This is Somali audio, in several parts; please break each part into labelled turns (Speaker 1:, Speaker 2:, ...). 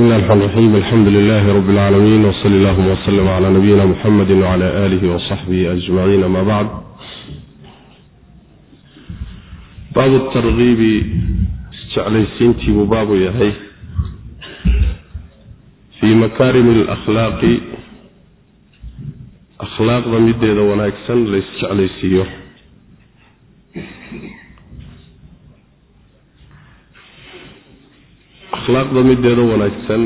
Speaker 1: bismi illahi raxmaan raxiim alxamdu lilaahi rabbi alcaalamiin wsali allahuma wslm cala nabiyina muxamedi wcala aalihi wasaxbihi ajmaciin ama bacd baabu targiibi isjeclaysiintii buu baabu yahay fii makaarimi alakhlaaqi akhlaaqda mideeda wanaagsan la isjeclaysiiyo akhlaaqda mideeda wanaagsan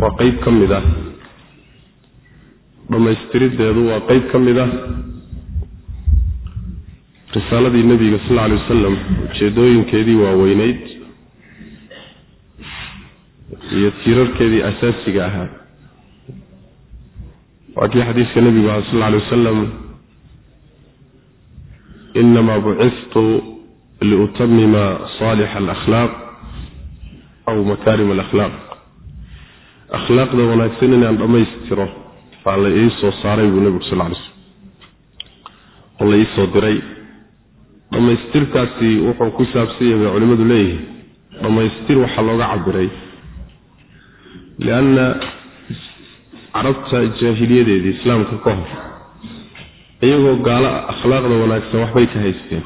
Speaker 1: waa qeyb ka mid ah. Dhammaystirideedu waa qeyb ka mid ah. Risaaladii nebiga sal alla alay wasalam ujeedooyinkeedii waaweyneyd iyo tiirarkeedii asaasiga ahaa. Waa kii xadiiska nebigu aha sal alla alay wasalam inamaa buciftu liutamima saalix alakhlaaq aw makaarim alakhlaaq akhlaaqda wanaagsan inaan dhammaystiro baa la ii soo saaray buu nebigu sal lay slm oo la ii soo diray. Dhammaystirkaasi wuxuu ku saabsan yahay bay culimmadu leeyihiin dhammaystir waxaa looga cabiray lianna carabta jaahiliyadeedii islaamka ka hor iyagoo gaalo akhlaaqda wanaagsan waxbay ka haysteen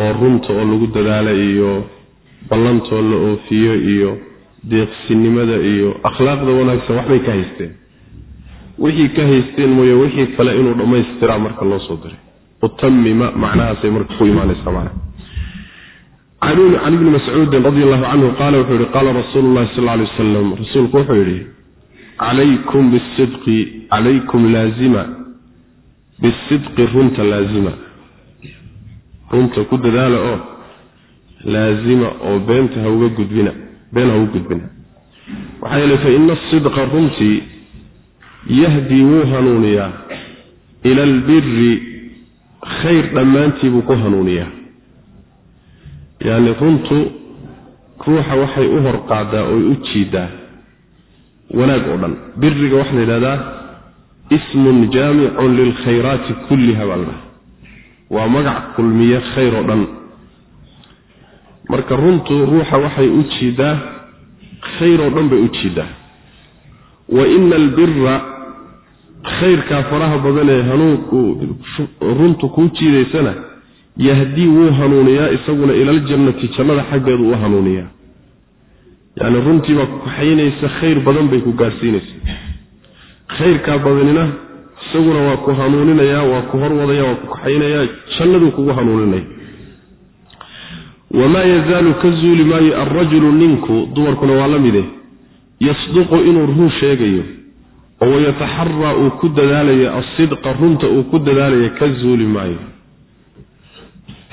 Speaker 1: oo runta oo lagu dadaala iyo ballantoo la oofiyo iyo deeqsinimada iyo akhlaaqda wanaagsan waxbay ka haysteen. Wixii ka haysteen mooye wixii kale inuu dhammaystiraa marka loo soo diray. Utamima macnahaasay marka ku imaanaysaa macna. Can ibni mascuudin radi allahu canhu qaala wuxuu yihi qaala rasuulu llahi sal alay wasalam rasuulku wuxuu yidhi calaykum bisidqi calaykum laazima bisidqi runta laazima runta ku dadaala oo laazima oo beenta hauga gudbina been ha uga gudbina. Maxaa yeele fa asidqa runtii yahdii wuu hanuuniyaa. Ila albiri khayr dhammaantii buu ku hanuuniyaa. Yacni runtu ruuxa waxay u hor qaadaa oy u jiidaa. Wanaag oo dhan. Biriga waxaa la yidhahdaa ismun jaamicun lilkhayraati kulliha baa la dhaha waa magac kulmiye khayr oo dhan. Marka runtu ruuxa waxay u jiidaa khayr oo dhan bay u jiidaa. Wa ina albira khayrkaa faraha badan ee hanuunku runtu kuu jiidaysana yahdii wuu hanuuniyaa isaguna ilaljannati jannada xaggeedu u hanuuniyaa. Yacni runtii baa ku kaxaynaysa khayr badan bay ku gaadhsiinaysa khayrkaa badanina isaguna waa ku hanuuninayaa waa ku horwadaya waa ku kaxaynayaa jannaduu kugu hanuuninaya wamaa yazaalu ka zuuli maayo alrajulu ninku dumarkuna waa la mide yasduqu inuu run sheegayo oo wayataxaraa uu ku dadaalayo asidqa runta uu ku dadaalayo ka zuuli maayo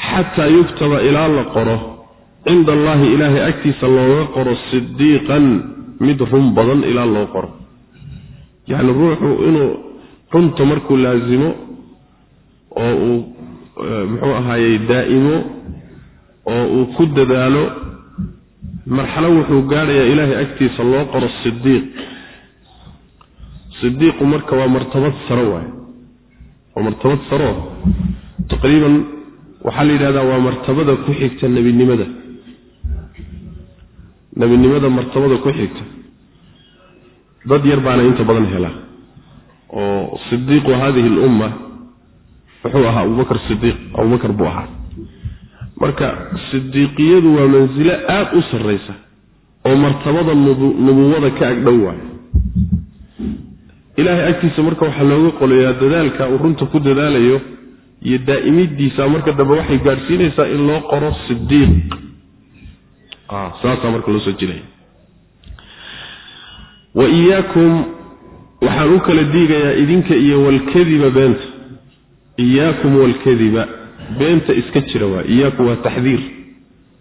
Speaker 1: xataa yuktaba ilaa la qoro cinda allaahi ilaahay agtiisa looga qoro sidiiqan mid run badan ilaa loo qoro. Yacni ruuxu inuu runta markuu laasimo oo uu muxuu ahaayey daa'imo oo uu ku dadaalo marxalo wuxuu gaadhayaa ilaahay agtiisa loo qoro sidiiq sidiiqu marka waa martabad saro waaye. Waa martabad saro. Taqriiban waxaa la yidhahdaa waa martabada ku xigta nebinimada. Nebinimada martabada ku xigta. Dad yar baana inta badan helaa oo sidiiqu hadihi alumma wuxuu ahaa abubakar sidiiq abubakar buu ahaa. Marka sidiiqiyadu waa mansilo aada u sarraysa oo martabada nubuwada ka agdhow waayo. Ilaahay agtiisa marka waxaa looga qolayaa dadaalka uu runta ku dadaalayo iyo daa'imidiisa marka dambe waxay gaadhsiinaysaa in loo qoro sidiiq saasaa marka loo soo iyaakum waxaan u kala diigayaa idinka iyo walkadiba beenta. Iyaakum walkadiba. Beenta iska jira waa iyaakum waa taxdiir.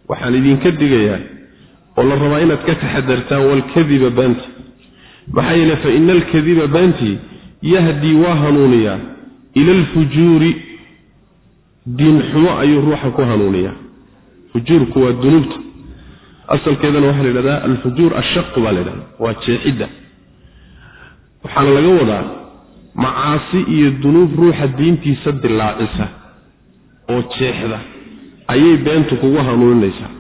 Speaker 1: Waxaan idinka digayaa oo la rabaa inaad ka taxadartaan walkadiba beenta. Maxaa yeele fa ina alkadiba beentii yahdii waa hanuuniyaa ila alfujuuri diinxumo ayuu ruuxa ku hanuuniyaa fujuurku waa dunuubta. Asalkeedana waxaa la yidhahdaa alfujuur ashaqu baa la yidhahdaa. Waa jeexidda waxaana laga wadaa macaasi iyo dunuub ruuxa diintiisa dilaacisa oo jeexda. Ayay beentu kugu hanuuninaysaa.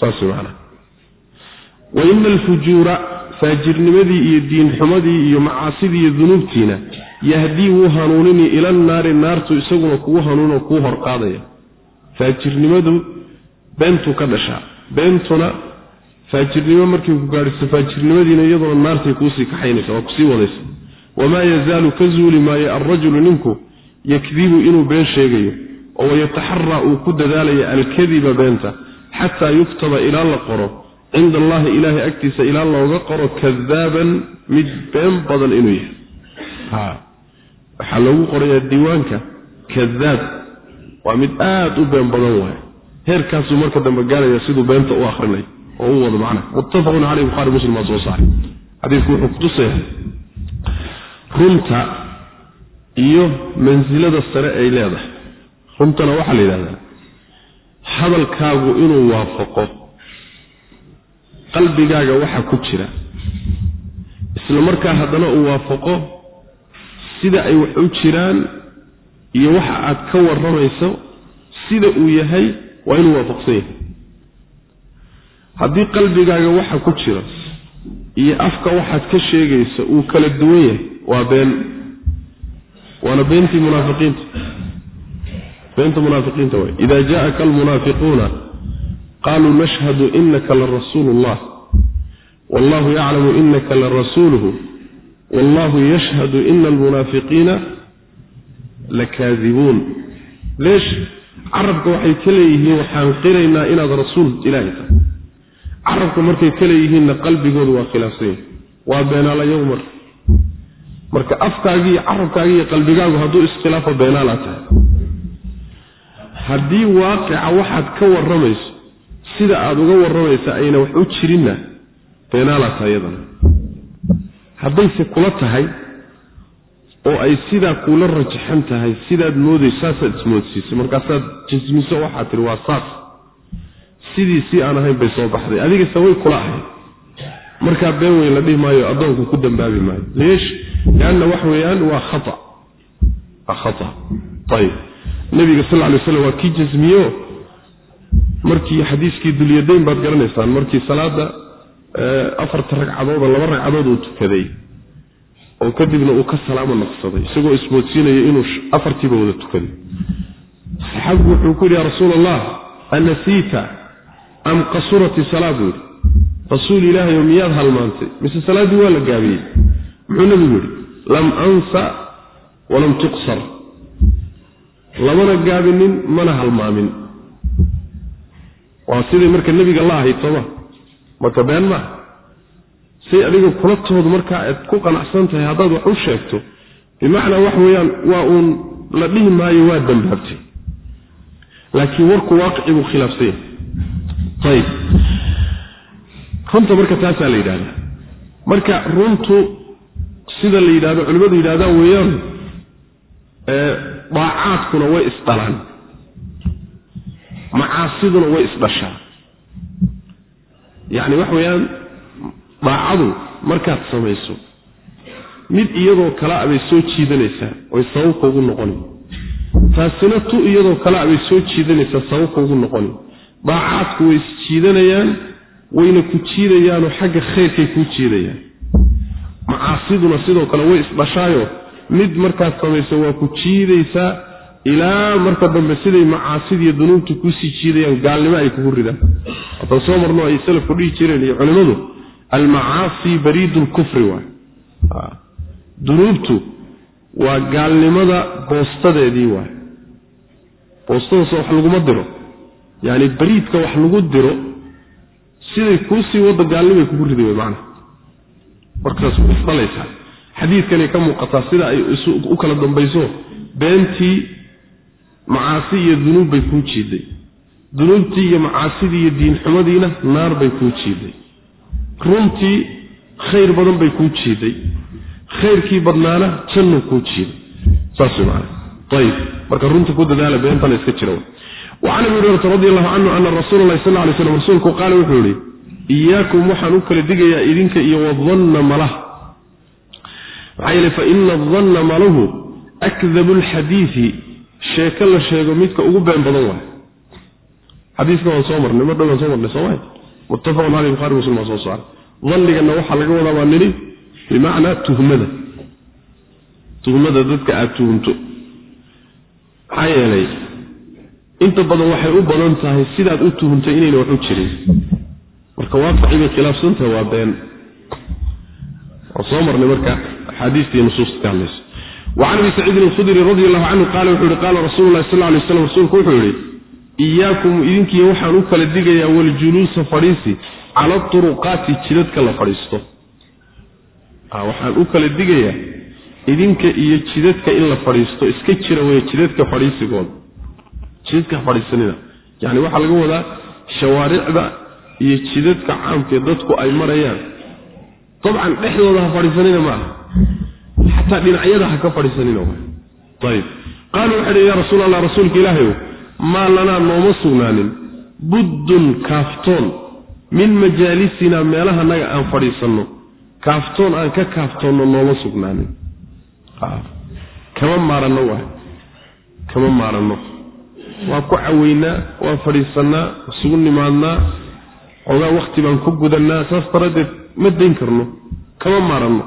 Speaker 1: Saas way macanaha wa ina alfujuura faajirnimadii iyo diinxumadii iyo macaasidii iyo dunuubtiina yahdii wuu hanuunini ila naari naartu isaguna kugu hanuunoo kuu horqaadaya faajirnimadu beentuu ka dhashaa. Beentuna faajirnimo markay ku gaadhiso faajirnimadiina iyaduna naartay kuusii kaxaynaysa waa ku sii wadaysa wamaa yazaalu ka zuuli maayo alrajulu ninku yakdibu inuu been sheegayo oo wayataxaraa uu ku dadaalaya alkadiba beenta xataa yuktaba ilaa la qoro cinda allahi ilaahay agtiisa ilaa looga qoro kadaaban mid been badan inuu yahay waxaa loogu qorayaa diiwaanka kadaab waa mid aada u been badan waay heerkaasuu marka dambe gaaraya siduu beenta u akrinay oo u wado macna muttafaqun caleyh buhari muslim baa soo saaray xadiidku wuxuu kutusaya runta iyo mansilada sare ay leedahay. Runtana waxaa la yidhahdaa hadalkaagu inuu waafaqo qalbigaaga waxa ku jira isla markaa haddana uu waafaqo sida ay wax u jiraan iyo waxa aad ka warramayso sida uu yahay waa inuu waafaqsan yahay. Haddii qalbigaaga waxa ku jira iyo afka waxaad ka sheegaysa uu kala duwan yahay waa been. Waana beentii munaafiqiinta beenta munaafiqiinta waay ida jaءaka almunaafiquuna qaluu nashhadu inaka larasuulu اllah wallahu yaclamu inaka larasuuluhu wallahu yashhadu ina almunaafiqiina lakaadibuun leesh carabka waxay ka waxaan qiraynaa inaad rasuul ilaahi tahay. Carabka markay ka qalbigoodu waa khilaafsan yahay. Waa beenaalayow mar marka afkaagii iyo carabkaagi iyo qalbigaagu hadduu iskhilaafo beenaalaa tahay. Haddii waaqica waxaad ka warramayso sida aada uga warramaysa ayna wax u jirinna beenaalaa tahay iyadana haddayse kula tahay oo ay sidaa kuula rajaxan tahay sidaad moodayso saasaad ismoodsiisay. Markaasaad jismiso waxaad tihi waa saas. Sidii si aan ahayn bay soo baxday. Adigase way kula ahayd. Markaa been weyn la dhihi maayo addoonku ku dambaabi maayo. Leesh lianna wax weeyaan waa khata waa khata ayib nabiga sal lla alay slam waa kii jasmiyo markii xadiiskii dulyadayn baad garanaysaan markii salaada afarta ragcadood oo laba ragcadood uu tukaday oo kadibna uu ka salaamo naqsaday isagoo ismoodsiinaya inuu afartiiba wada tukaday saxaabigu wuxuu ku yidhi ya rasuul allah anasiita am qasurati salaa buu yidhi rasuul ilaahay oo miyaad halmaantay mise salaaddii waa la gaabiyey muxuu yidhi lam ansa walam tuqsar. Lamana gaabinin mana halmaamin. Waa siday marka nebiga la ahayd sooma marka been maaha say adiga kulatoodu markaa aad ku qanacsan tahay haddaad wax u sheegto bimacnaa wax weeyaan waa uun la dhihi maayo waa dambaabtay. Laakiin warku waaqici buu khilaafsan yahay. Ayib runta marka taasaa la yidhahdaa marka runtu sida la yidhahdo culimmadu yidhahdaan weeyaan daacaadkuna way isdhalaan. Macaasiduna way isdhashaa. Yacni wax weeyaan daacadu markaad samayso mid iyadoo kale a bay soo jiidanaysaa oy sababka ugu noqoni taasina tu iyadoo kale a bay soo jiidanaysaa sababka ugu noqoni daacaadku way isjiidanayaan wayna ku jiidayaanoo xagga khayrkay kuu jiidayaan macaasiduna sidoo kale way isdhashaayo. Mid markaad samayso waa ku jiidaysaa ilaa marka dambe siday macaasidiiyo dunuubta kuusii jiidayaan gaalnimo ay kugu ridaan. Haddaan soo marno ay salafku dhihi jireen iyo culimmadu almacaasi bariidu lkufri waay dunuubtu waa gaalnimada boostadeedii waay boostadaasoo wax laguma diro. Yacni bariidka wax lagu diro siday kuusii wadda gaalnimay kugu ridi way macnaha markaas way isdhalaysaa xadiidkanay ka muuqataa sida ay u kala dambayso beentii macaasi iyo dunuub bay kuu jiiday. Dunuubtii iyo macaasidii iyo diinxumadiina naar bay kuu jiiday. Runtii khayr badan bay kuu jiiday. Khayrkii badnaana jannuu kuu jiiday. Saas macana ayib marka runta ku dadaala beentana iska jira wacan abi hurayrata radi allahu canhu ana rasuula allahi sal ly slam rasuulku qaala wuxuu yihi iyaakum waxaan u kala digayaa idinka iyo wadanna malaha maxaa yeele fa ina adanna malahu akdabu lxadiidi sheeko la sheego midka ugu been badan waay. Xadiiska waan soo marnay mar dhow waan soo marnay sooma muttafaqun caleyh buhari muslim waa soo saaray. Danniganna waxaa laga wadaa waa nidhi bimacnaa tuhmada. Tuhmada dadka aada tuhumto maxaa yeelay inta badan waxay u badan tahay sidaad u tuhumtay inayna wax u jirin marka waaqicii bay khilaafsantahay waa been. Soo marnay marka axaadiistii nusuusta ka hadlayso. Wacan abi saciidin alkhudri radi allahu canhu qaala wuxuu yihi qaala rasuulu lahi sal lay slam rasuulku wuxuu yihi iyaakum idinkiiyo waxaan u kala digayaa waljuluusa fadhiisi cala turuqaati jidadka la fadhiisto. Waxaan u kala digayaa idinka iyo jidadka in la fadhiisto. Iska jira wey jidadka fadhiisigooda. Jidadka fadhiisanida. Yani waxaa laga wadaa shawaaricda iyo jidadka caamkee dadku ay marayaan. Dabcan dhexdooda ha fadhiisanina ma aha. Xataa dhinacyada ha ka fadhiisanina ayb qaalu waxay dhi ya rasuul allah rasuulka ilaahayow maa lanaa nooma sugnaanin. Buddun kaaftoon min majaalisinaa meelahanaga aan fadhiisanno kaaftoon aan ka kaaftoonno nooma sugnaanin. Kama maaranno waay. Kama maaranno. Waan ku caweynaa waan fadhiisannaa isugu nimaadnaa xoogaa wakti baan ku gudannaa saas daraaddeed ma dayn karno kama maaranno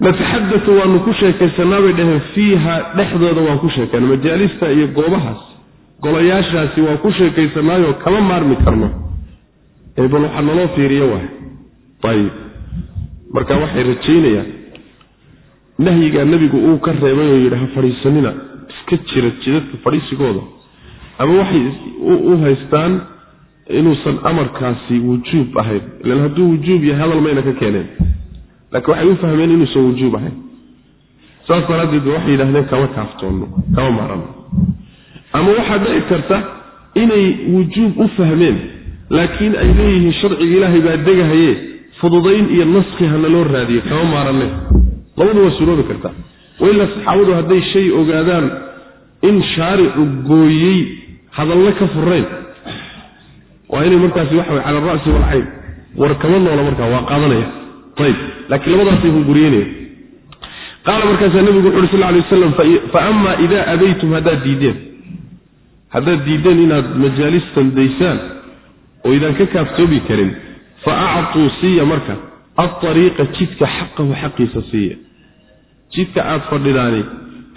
Speaker 1: nataxadatu waanu ku sheekaysanaa bay dhaheen fiiha dhexdooda waan ku sheekayna majaalista iyo goobahaas golayaashaasi waan ku sheekaysanaayoo kama maarmi karno. Ee bal waxaa naloo fiiriyo waay. Ayib. Marka waxay rajaynayaan nahyigaa nebigu uu ka reebay oo yidhi ha fadhiisanina iska jira jidadka fadhiisigooda ama waxay u haystaan inuusan amarkaasi wujuub ahayn. Ilan hadduu wujuub yahay hadal mayna ka keeneen. Laakiin waxay u fahmeen inuusan wujuub ahayn. Saas daraaddeed waxay yidhahdeen kama kaaftoonno kama maarano ama waxaa dhici karta inay wujuub u fahmeen laakiin ay leeyihiin sharciga ilaahay baa degahaye fududayn iyo naski hana loo raadiye kama maaranne labadu waa suroobi kartaa wailaa saxaabadu hadday shay ogaadaan in shaaricu gooyey hadallo ka furayn waa inay markaasi waxa way cala alra'si walcayn war kama noola markaa waa qaadanaya. Ayib laakiin labadaasay hunguriyeynaya qaala markaasaa nebigu wuxu uhi sal lay waslam fa ama idaa abaytum haddaad diideen. Haddaad diiddeen inaad majaalistan daysaan oo idaan ka kaaftoobi karin fa actuu siiya marka aariiqa jidka xaqahu xaqiisa siiya. Jidka aad fadhidaani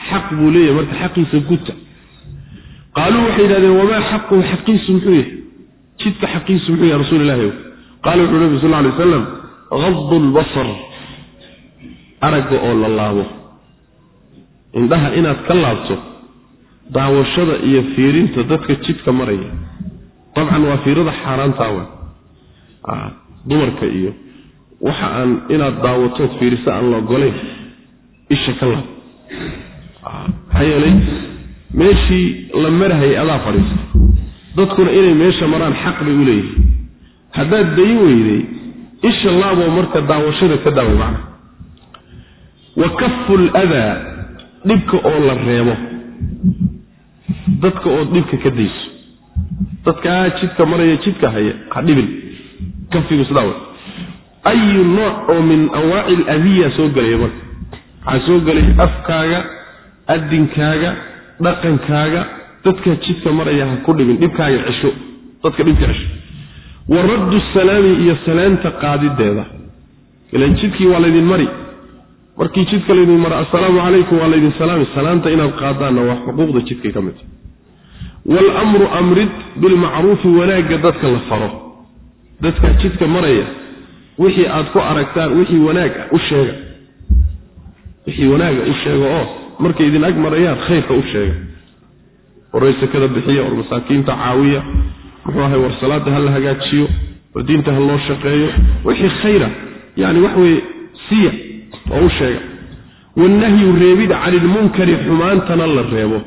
Speaker 1: xaq buu leeyahay marka xaqiisa guta. Qaaluu waxay yidhahdeen wamaa xaquhu xaqiisu muxuu yahay jidka xaqiisu muxuu yahay rasuul ilahi qaala wuxuu nabi sal lay aslam gadu lbasar aragga oo la laabo. Indhaha inaad ka laabto daawashada iyo fiirinta dadka jidka maraya. Dabcan waa fiirada xaaraantaa wa dumarka iyo waxa aan inaad daawatood fiiriso aan la ogolayn isha ka laab. Maxaa yeelay meeshii la marahayay adaa fadhiista dadkuna inay meesha maraan xaq bay u leeyihiin. Haddaad dayin weyday isha laaboo marka daawashada ka daaway macna. Wa kafu ladaa dhibka oo la reebo. Dadka oo dhibka ka dayso. Dadkaa jidka maraya jidka haya ha dhibin. Kafigu sidaa way ayu nooc oo min anwaaci aladiya soo gelaya marka. Waxaa soo gelay afkaaga adinkaaga dhaqankaaga dadka jidka maraya ha ku dhibin dhibkaaga cesho dadka dhibka cesho. Wa raddu salaami iyo salaanta qaadideeda. Ilan jidkii waa laydin mari markii jidka laydin mara assalaamu calaykum waa laydin salaami salaanta inaad qaadaanna waa xuquuqda jidkay ka mid waalamru amrid bilmacruufi wanaagga dadka la faro. Dadka jidka maraya wixii aad ku aragtaan wixii wanaag ah u sheega. Wixii wanaaga u sheega oo markay idin ag marayaan khayrka u sheega waraysekada bixiya war masaakiinta caawiya. Muxuu ahay war salaada ha la hagaajiyo war diinta ha loo shaqeeyo. Wixii khayra yani wax weye siya oo u sheega. Wanahyu reebida cani xumaantana la reebo.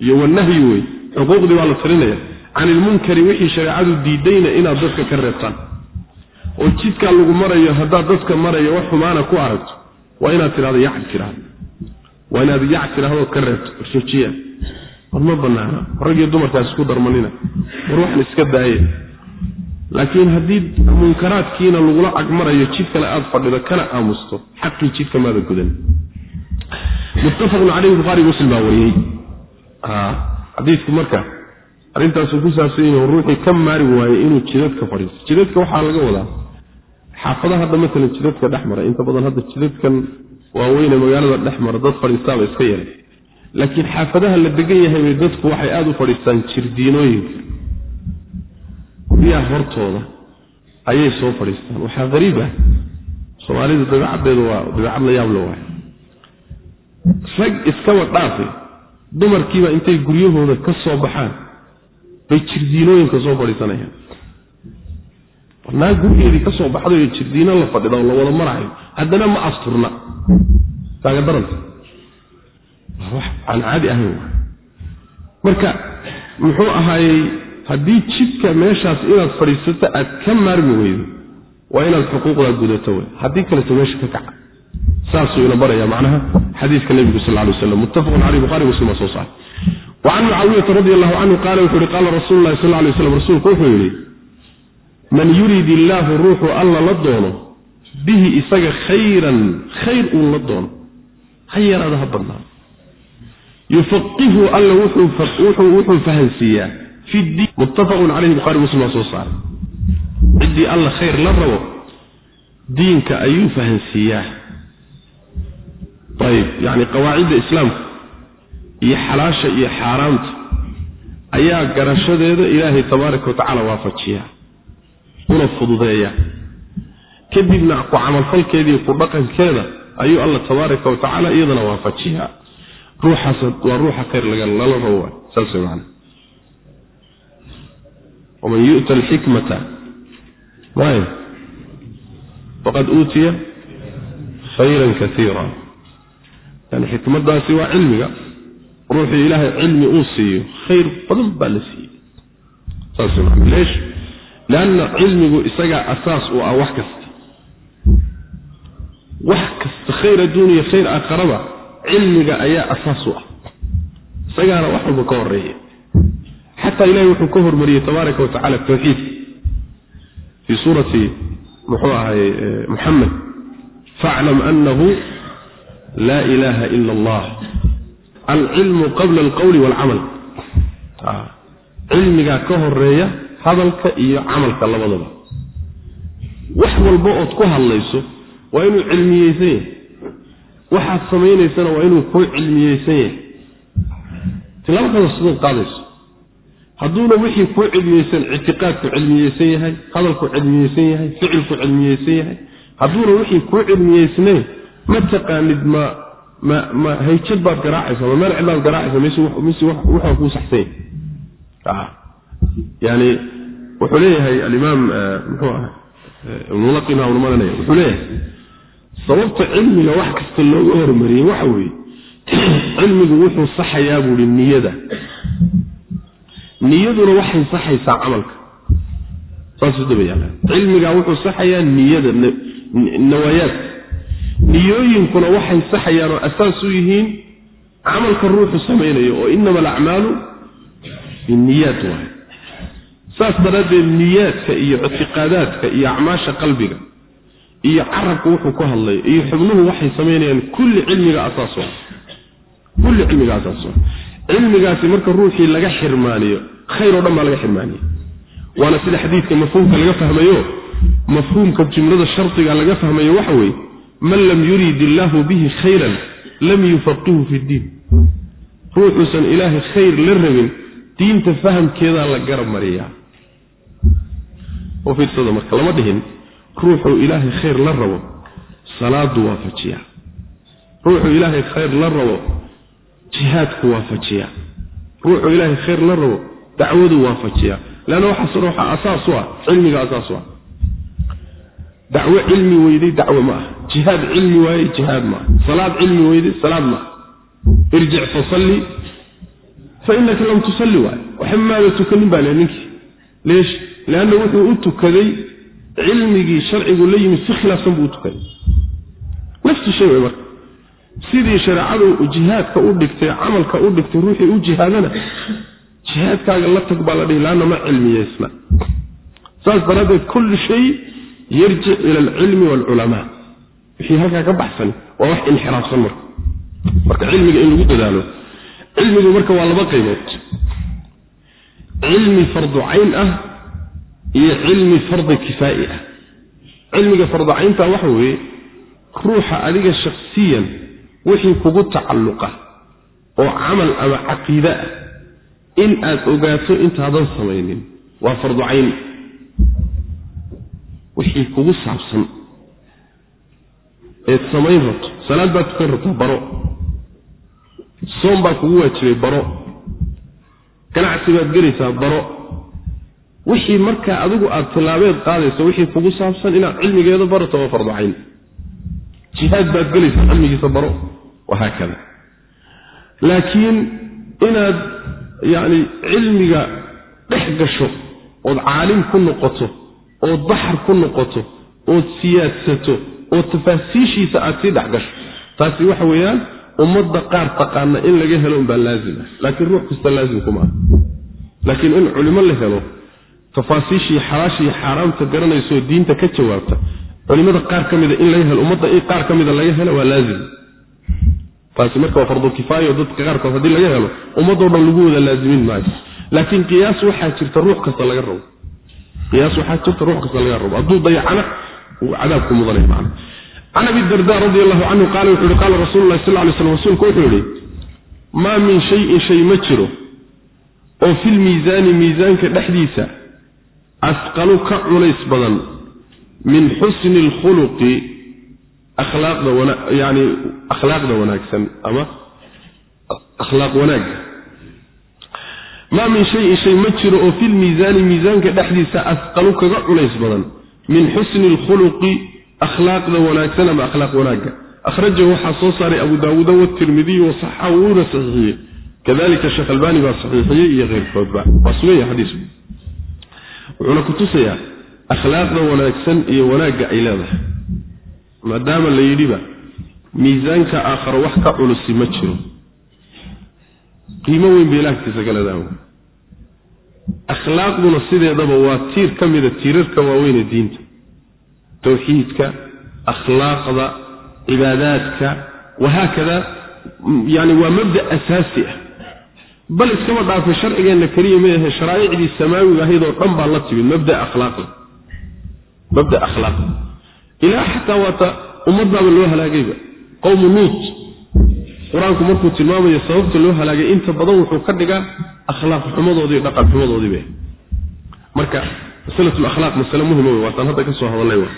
Speaker 1: Iyo wanahyu wey xuquuqdii baa la talinaya cani ilmunkari wixii shareecadu diidayna inaad dadka ka reebtaan. Oo jidkaa lagu marayo haddaad dadka maraya wax xumaana ku aragto waa inaad tidhahdo yac tidhahdo waa inaad yac tidhahdood ka reebto warsojiya war ma banaana raggiyo dumarkaas isku darmanina war waxan iska daaye. Laakiin haddii munkaraadkiina lagula cagmarayo jid kale aada fadhido kana aamusto xaqii jidka maada gudan muttafaqun caleyhi buhaari muslim baa wariyey. Xadiidku marka arrintaasuu ku saabsan yahi ruuxii ka maari waaye inuu jidadka fadhiisto. Jidadka waxaa laga wadaa xaafadaha hadda matalan jidadka dhex mara. Inta badan hadda jidadkan waaweyne magaalada dhex mara dad fadhiistaaba iska yeelay laakiin xaafadaha la degan yahay bay dadku waxay aada u fadhiistaan jirdiinooyinka guryaha hortooda ayay soo fadhiistaan. Waxaa qariib ah soomaalidu dabeecaddeedu waa dabeecad la yaab la waay rag iskaba dhaafi dumarkiiba intay guryahooda ka soo baxaan bay jirdiinooyinka soo fadhiisanayaan. Naa gurigeedii ka soo baxdayo jirdiino la fadhida oo la wada marayo haddana ma asturna. Taaga daranta aan caadi ahayn. Marka muxuu ahaayey haddii jidka meeshaas inaad fadhiisato aad ka maarmi weydo waa inaad xuquuqdaa gudato wey haddii kaleto meesha ka kaca. Saasuu ina baraya macnaha xadiiska nebigu sal lay waslam muttafaqun caleyh buhari muslim waa soo saaray. Wacan mucaawiyata radi allahu canhu qaala wuxuu yihi qaala rasuulu lahi sal lay waslam rasuulku wuxuu yidhi man yurid illaahu ruuxu alla la doono bihi isaga khayran khayr uu la doono ha yaraada ha badnaa yufaqihu alla wuxuu fahansiiyaa fi diin. Muttafaqun caleyhi buhari muslim waa soo saaray. Ciddii alla khayr la rabo diinka ayuu fahansiiyaa. Ayib yacni qawaacidda islaamka iyo xalaasha iyo xaaraamta ayaa garashadeeda ilaahay tabaaraka watacaala waafajiya una fududeeya kadibna ku camalfalkeeda iyo ku dhaqankeeda ayuu alla tabaaraka watacaala iyadana waafajiyaa ruuxaas waa ruuxa khayr lala rabo saas macana waman yu'ta alxikmata may faqad uutiya khayran kaiira yani xikmadaasi waa cilmiga ruuxii ilaahay cilmi uu siiyo khayr badan baa la siiyey. Saas man leesh lianna cilmigu isagaa asaas u ah wax kasta. Wax kasta khayr adduuniya khayr aakharaba cilmiga ayaa asaas u ah. Isagaana wax walba ka horreeya xataa ilahay wuxuu ka hormariyey tabaaraka wa tacala tawxiidka fii suurati muxuu ahay muxamed faclam anahu laa ilaaha ila allah. Alcilmu qabla alqowli walcamal. Cilmigaa ka horreeya hadalka iyo camalka labadaba wax walba ood ku hadlayso waa inuu cilmiyeysan yahay waxaad samaynaysana waa inuu kuu cilmiyeysan yahay. Tilaabo kada sidood qaadayso. Hadduuna wixii kuu cilmiyeysan ictiqaadku cilmiyeysan yahay hadalku cilmiyeysan yahay ficilku cilmiyeysan yahay hadduuna wixii kuu cilmiyeysnayn ma taqaanid ma ma ma hayjad baad garaacaysa ma meel cidlaad garaacaysa mise mise wuxuu kuu saxsan yahay yani wuxuu leeyahay alimaam muxuu ahay ibnulaqin baa malanaya wuxuu leeyahay sababta cilmiga wax kasta looga hormariyey waxa weeye cilmigu wuxuu saxayaa buuhi niyada. Niyaduna waxay saxaysaa camalka. Saasuu daba yaalla cilmigaa wuxuu saxayaa niyada nawaayaadka niyooyinkuna waxay saxayaan oo asaas u yihiin camalka ruuxu samaynayo oo inama alacmaalu binniyaat waay saas daraaddeed niyaadka iyo ictiqaadaadka iyo acmaasha qalbiga iyo carabka wuxuu ku hadlayo iyo xubnuhu waxay samaynayaan kulli cilmiga asaas wa kulli cilmiga asaas wa cilmigaasi marka ruuxii laga xirmaaniyo khayr oo dhan baa laga xirmaaniye waana sida xadiidka mafhuumka laga fahmayo. Mafhuumka jumlada shardiga laga fahmayo waxa weeye man lam yurid illaahu bihi khayran lam yufaqihu fi ddiin ruuxuusan ilaahay khayr la rabin diinta fahamkeedaa la garab mariyaa. U fiirsada marka lama dhihin ruuxuu ilaahay khayr la rabo salaadu waafajiyaa ruuxuu ilaahay khayr la rabo jihaadku waafajiyaa ruuxuu ilaahay khayr la rabo dacwadu waafajiyaa leanna waxaas waxaa asaas u ah cilmiga asaas u ah. Dacwo cilmi weyday dacwo ma ah. Jihaad cilmi waayey jihaad ma ah. Salaad cilmi weyday salaad ma ah. Irjic fasalli fa inaka lam tusalli waay waxa maada tukanin baa le ninkii. Leesh leanna wuxuu u tukaday cilmigii sharcigu la yimid si khilaafsan buu u tukaday naftu shay way marka. Sidii shareecadu jihaadka u dhigtay camalka u dhigtay ruuxii u jihaadana jihaadkaaga la tag baa la dhihi laanna ma cilmiyeysna. Saas daraaddeed kulli shay yarjic ila alcilmi waalculamaa wixii halkaa ka baxsan waa wax inxiraafsan marka. Marka cilmiga in lagu dadaalo. Cilmigu marka waa laba qaybood. Cilmi fardu cayn ah iyo cilmi fardi kifaa'i ah. Cilmiga fardu caynta waxa weeye ruuxa adiga shakhsiyan wixii kugu tacalluqa oo camal ama caqiide ah in aad ogaato intaadan samaynin waa fardu cayn wixii kugu saabsan. Eed samayn rabto salaad baad tukan rabtaa baro. Soom baa kugu waajibay baro. Ganacsi baad gelaysaa baro wixii markaa adigu aada tillaabeed qaadayso wixii kugu saabsan inaad cilmigeeda barato waa fardu cayn. Jihaad baad gelaysaa cilmigiisa baro. Wahaakada laakiin inaad yacni cilmiga dhex gasho ood caalim ku noqoto ood baxar ku noqoto ood siyaadsato oo tafaasiishiisa aad sii dhex gasho. Taasi waxa weeyaan ummadda qaar taqaana in laga helo unbaa laazim ah. Laakiin ruux kasta laazimkuma ah. Laakiin in culimo la helo tafaasiishii xalaashii xaaraamta garanaysaoo diinta ka jawaabta culimada qaar ka mida in laga helo ummadda qaar ka mida laga helo waa laazim. Taasi marka waa fardu kifaaya oo dadka qaarkood haddii laga helo ummadoo dhan lagu wada laazimin maayo. Laakiin qiyaas waxaa jirta ruux kasta laga rabo. Qiyaas waxaa jirta ruux kasta laga rabo. Hadduu dayacana uu cadaabku mudanay macna. Can abi darda radi allahu canhu qaala wuxu uhi qaala rasuulu lahi sal ly slam rasuulku wuxuu yihi maa min shayin shay ma jiro oo filmiisaani miisaanka dhexdiisa asqalu ka culays badan min xusni alkhuluqi akhlaaqda wana yani akhlaaqda wanaagsan ama akhlaaq wanaagga maa min shayin shay ma jiro oo filmiisaani miisaanka dhexdiisa asqalu kaga culays badan min xusni alkhuluqi akhlaaqda wanaagsan ama akhlaaq wanaagga akhrajahu waxaa soo saaray abu daawuuda watirmidiy wasaxa wuuna saxiixiyey. Kadalika sheekh albani baa saxiixiyey iyo keyrkoodba waa sugan yahay wuxuuna kutusayaa akhlaaqda wanaagsan iyo wanaagga ay leedahay. Maadaama la yidhiba miisaanka aakharo wax ka culusi ma jiro. Qiimo weyn bay ilaagtiisa ka leedahay. Akhlaaqduna sideedaba waa tiir ka mida tiirarka waaweyn ee diinta. Tawxiidka akhlaaqda cibaadaadka wahaakada yani waa mabda asaasi ah bal iskama dhaafay sharcigeenna keliya ma ahe sharaa'icdii samaawiga ahayd oo dhan baa la timid mabda akhlaaqda mabda akhlaaq ilaa xataa waata ummadbaaba loo halaagayba. Qowmu nuut qur'aanku markuu tilmaamayo sababta loo halaagay inta badan wuxuu ka dhigaa akhlaaq xumadoodii dhaqan xumadoodiiba marka masalatu akhlaaq masale muhima wey waataan hadda ka soo wa.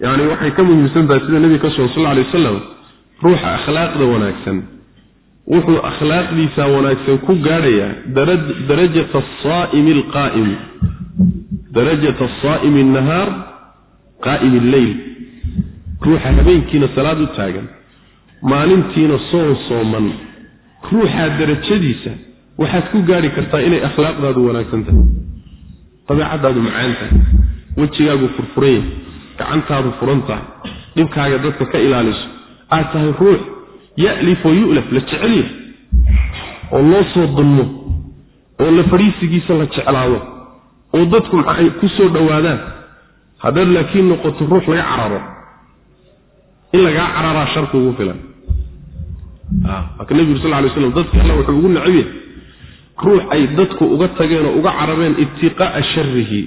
Speaker 1: Yani waxay ka muhiimsan tahay sida nebiga ka sugan sal lla alay wasalam ruuxa akhlaaqda wanaagsan wuxuu akhlaaqdiisa wanaagsan ku gaadhayaa darajata asaa'imi alqaa'im. Darajata asaa'imi annahaar qaa'imi alleyl ruuxa habeenkiina salaad u taagan maalintiina soon sooman. Ruuxaa darajadiisa waxaad ku gaadhi kartaa inay akhlaaqdaadu wanaagsan tahay. Dabeecadaadu macaan tahay. Wejigaagu furfuran yahay gacantaadu furan tahay. Dhibkaaga dadka ka ilaaliso. Aad tahay ruux ya'lif oo yu'laf la jecel yahay. Oo loo soo dulmo oo la fadhiisigiisa la jeclaado oo dadku maxay ku soo dhowaadaan? Haddaad laakiin noqoto ruux laga cararo in lagaa cararaa sharku ugu filan. Marka nebigu sal ly slam dadka alla wuxuu ugu yahay ruux ay dadku uga tageen oo uga carareen ibtiqaa'a sharihi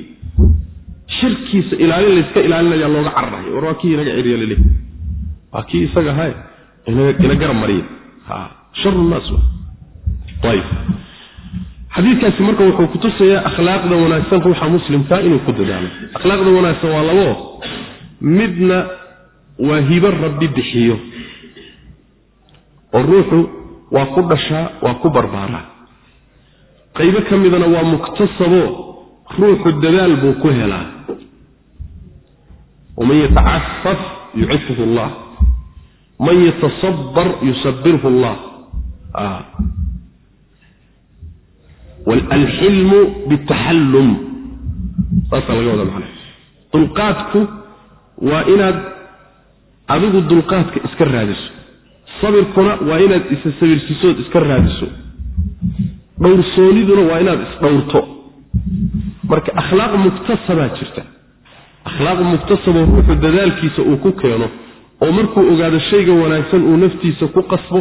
Speaker 1: sharkiisa ilaalin layska ilaalinayaa looga cararayo. War waa kii inaga ceriya lale waa kii isaga hay ina garab mariya xadiidkaasi marka wuxuu kutusayaa akhlaaqda wanaagsan ruuxa muslimka inuu ku dadaalo. Akhlaaqda wanaagsan waa labo. Midna waa hibo rabbi bixiyo. Oo ruuxu waa ku dhashaa waa ku barbaaraa. Qaybo ka midana waa muktasabo. Ruuxu dadaal buu ku helaa. Waman yatacafaf yucifuhu allah man yatasabar yusabirhu allah. Alxilmu bitaxallum saasaa laga wada macna dulqaadku waa inaad adigu dulqaadka iska raadiso. Sabirkuna waa inaad isa sabirsiisood iska raadiso. Dhowrsooniduna waa inaad isdhowrto. Marka akhlaaq muktasabaa jirta. Akhlaaq muktasaboo ruuxu dadaalkiisa uu ku keeno oo markuu ogaado shayga wanaagsan uu naftiisa ku qasbo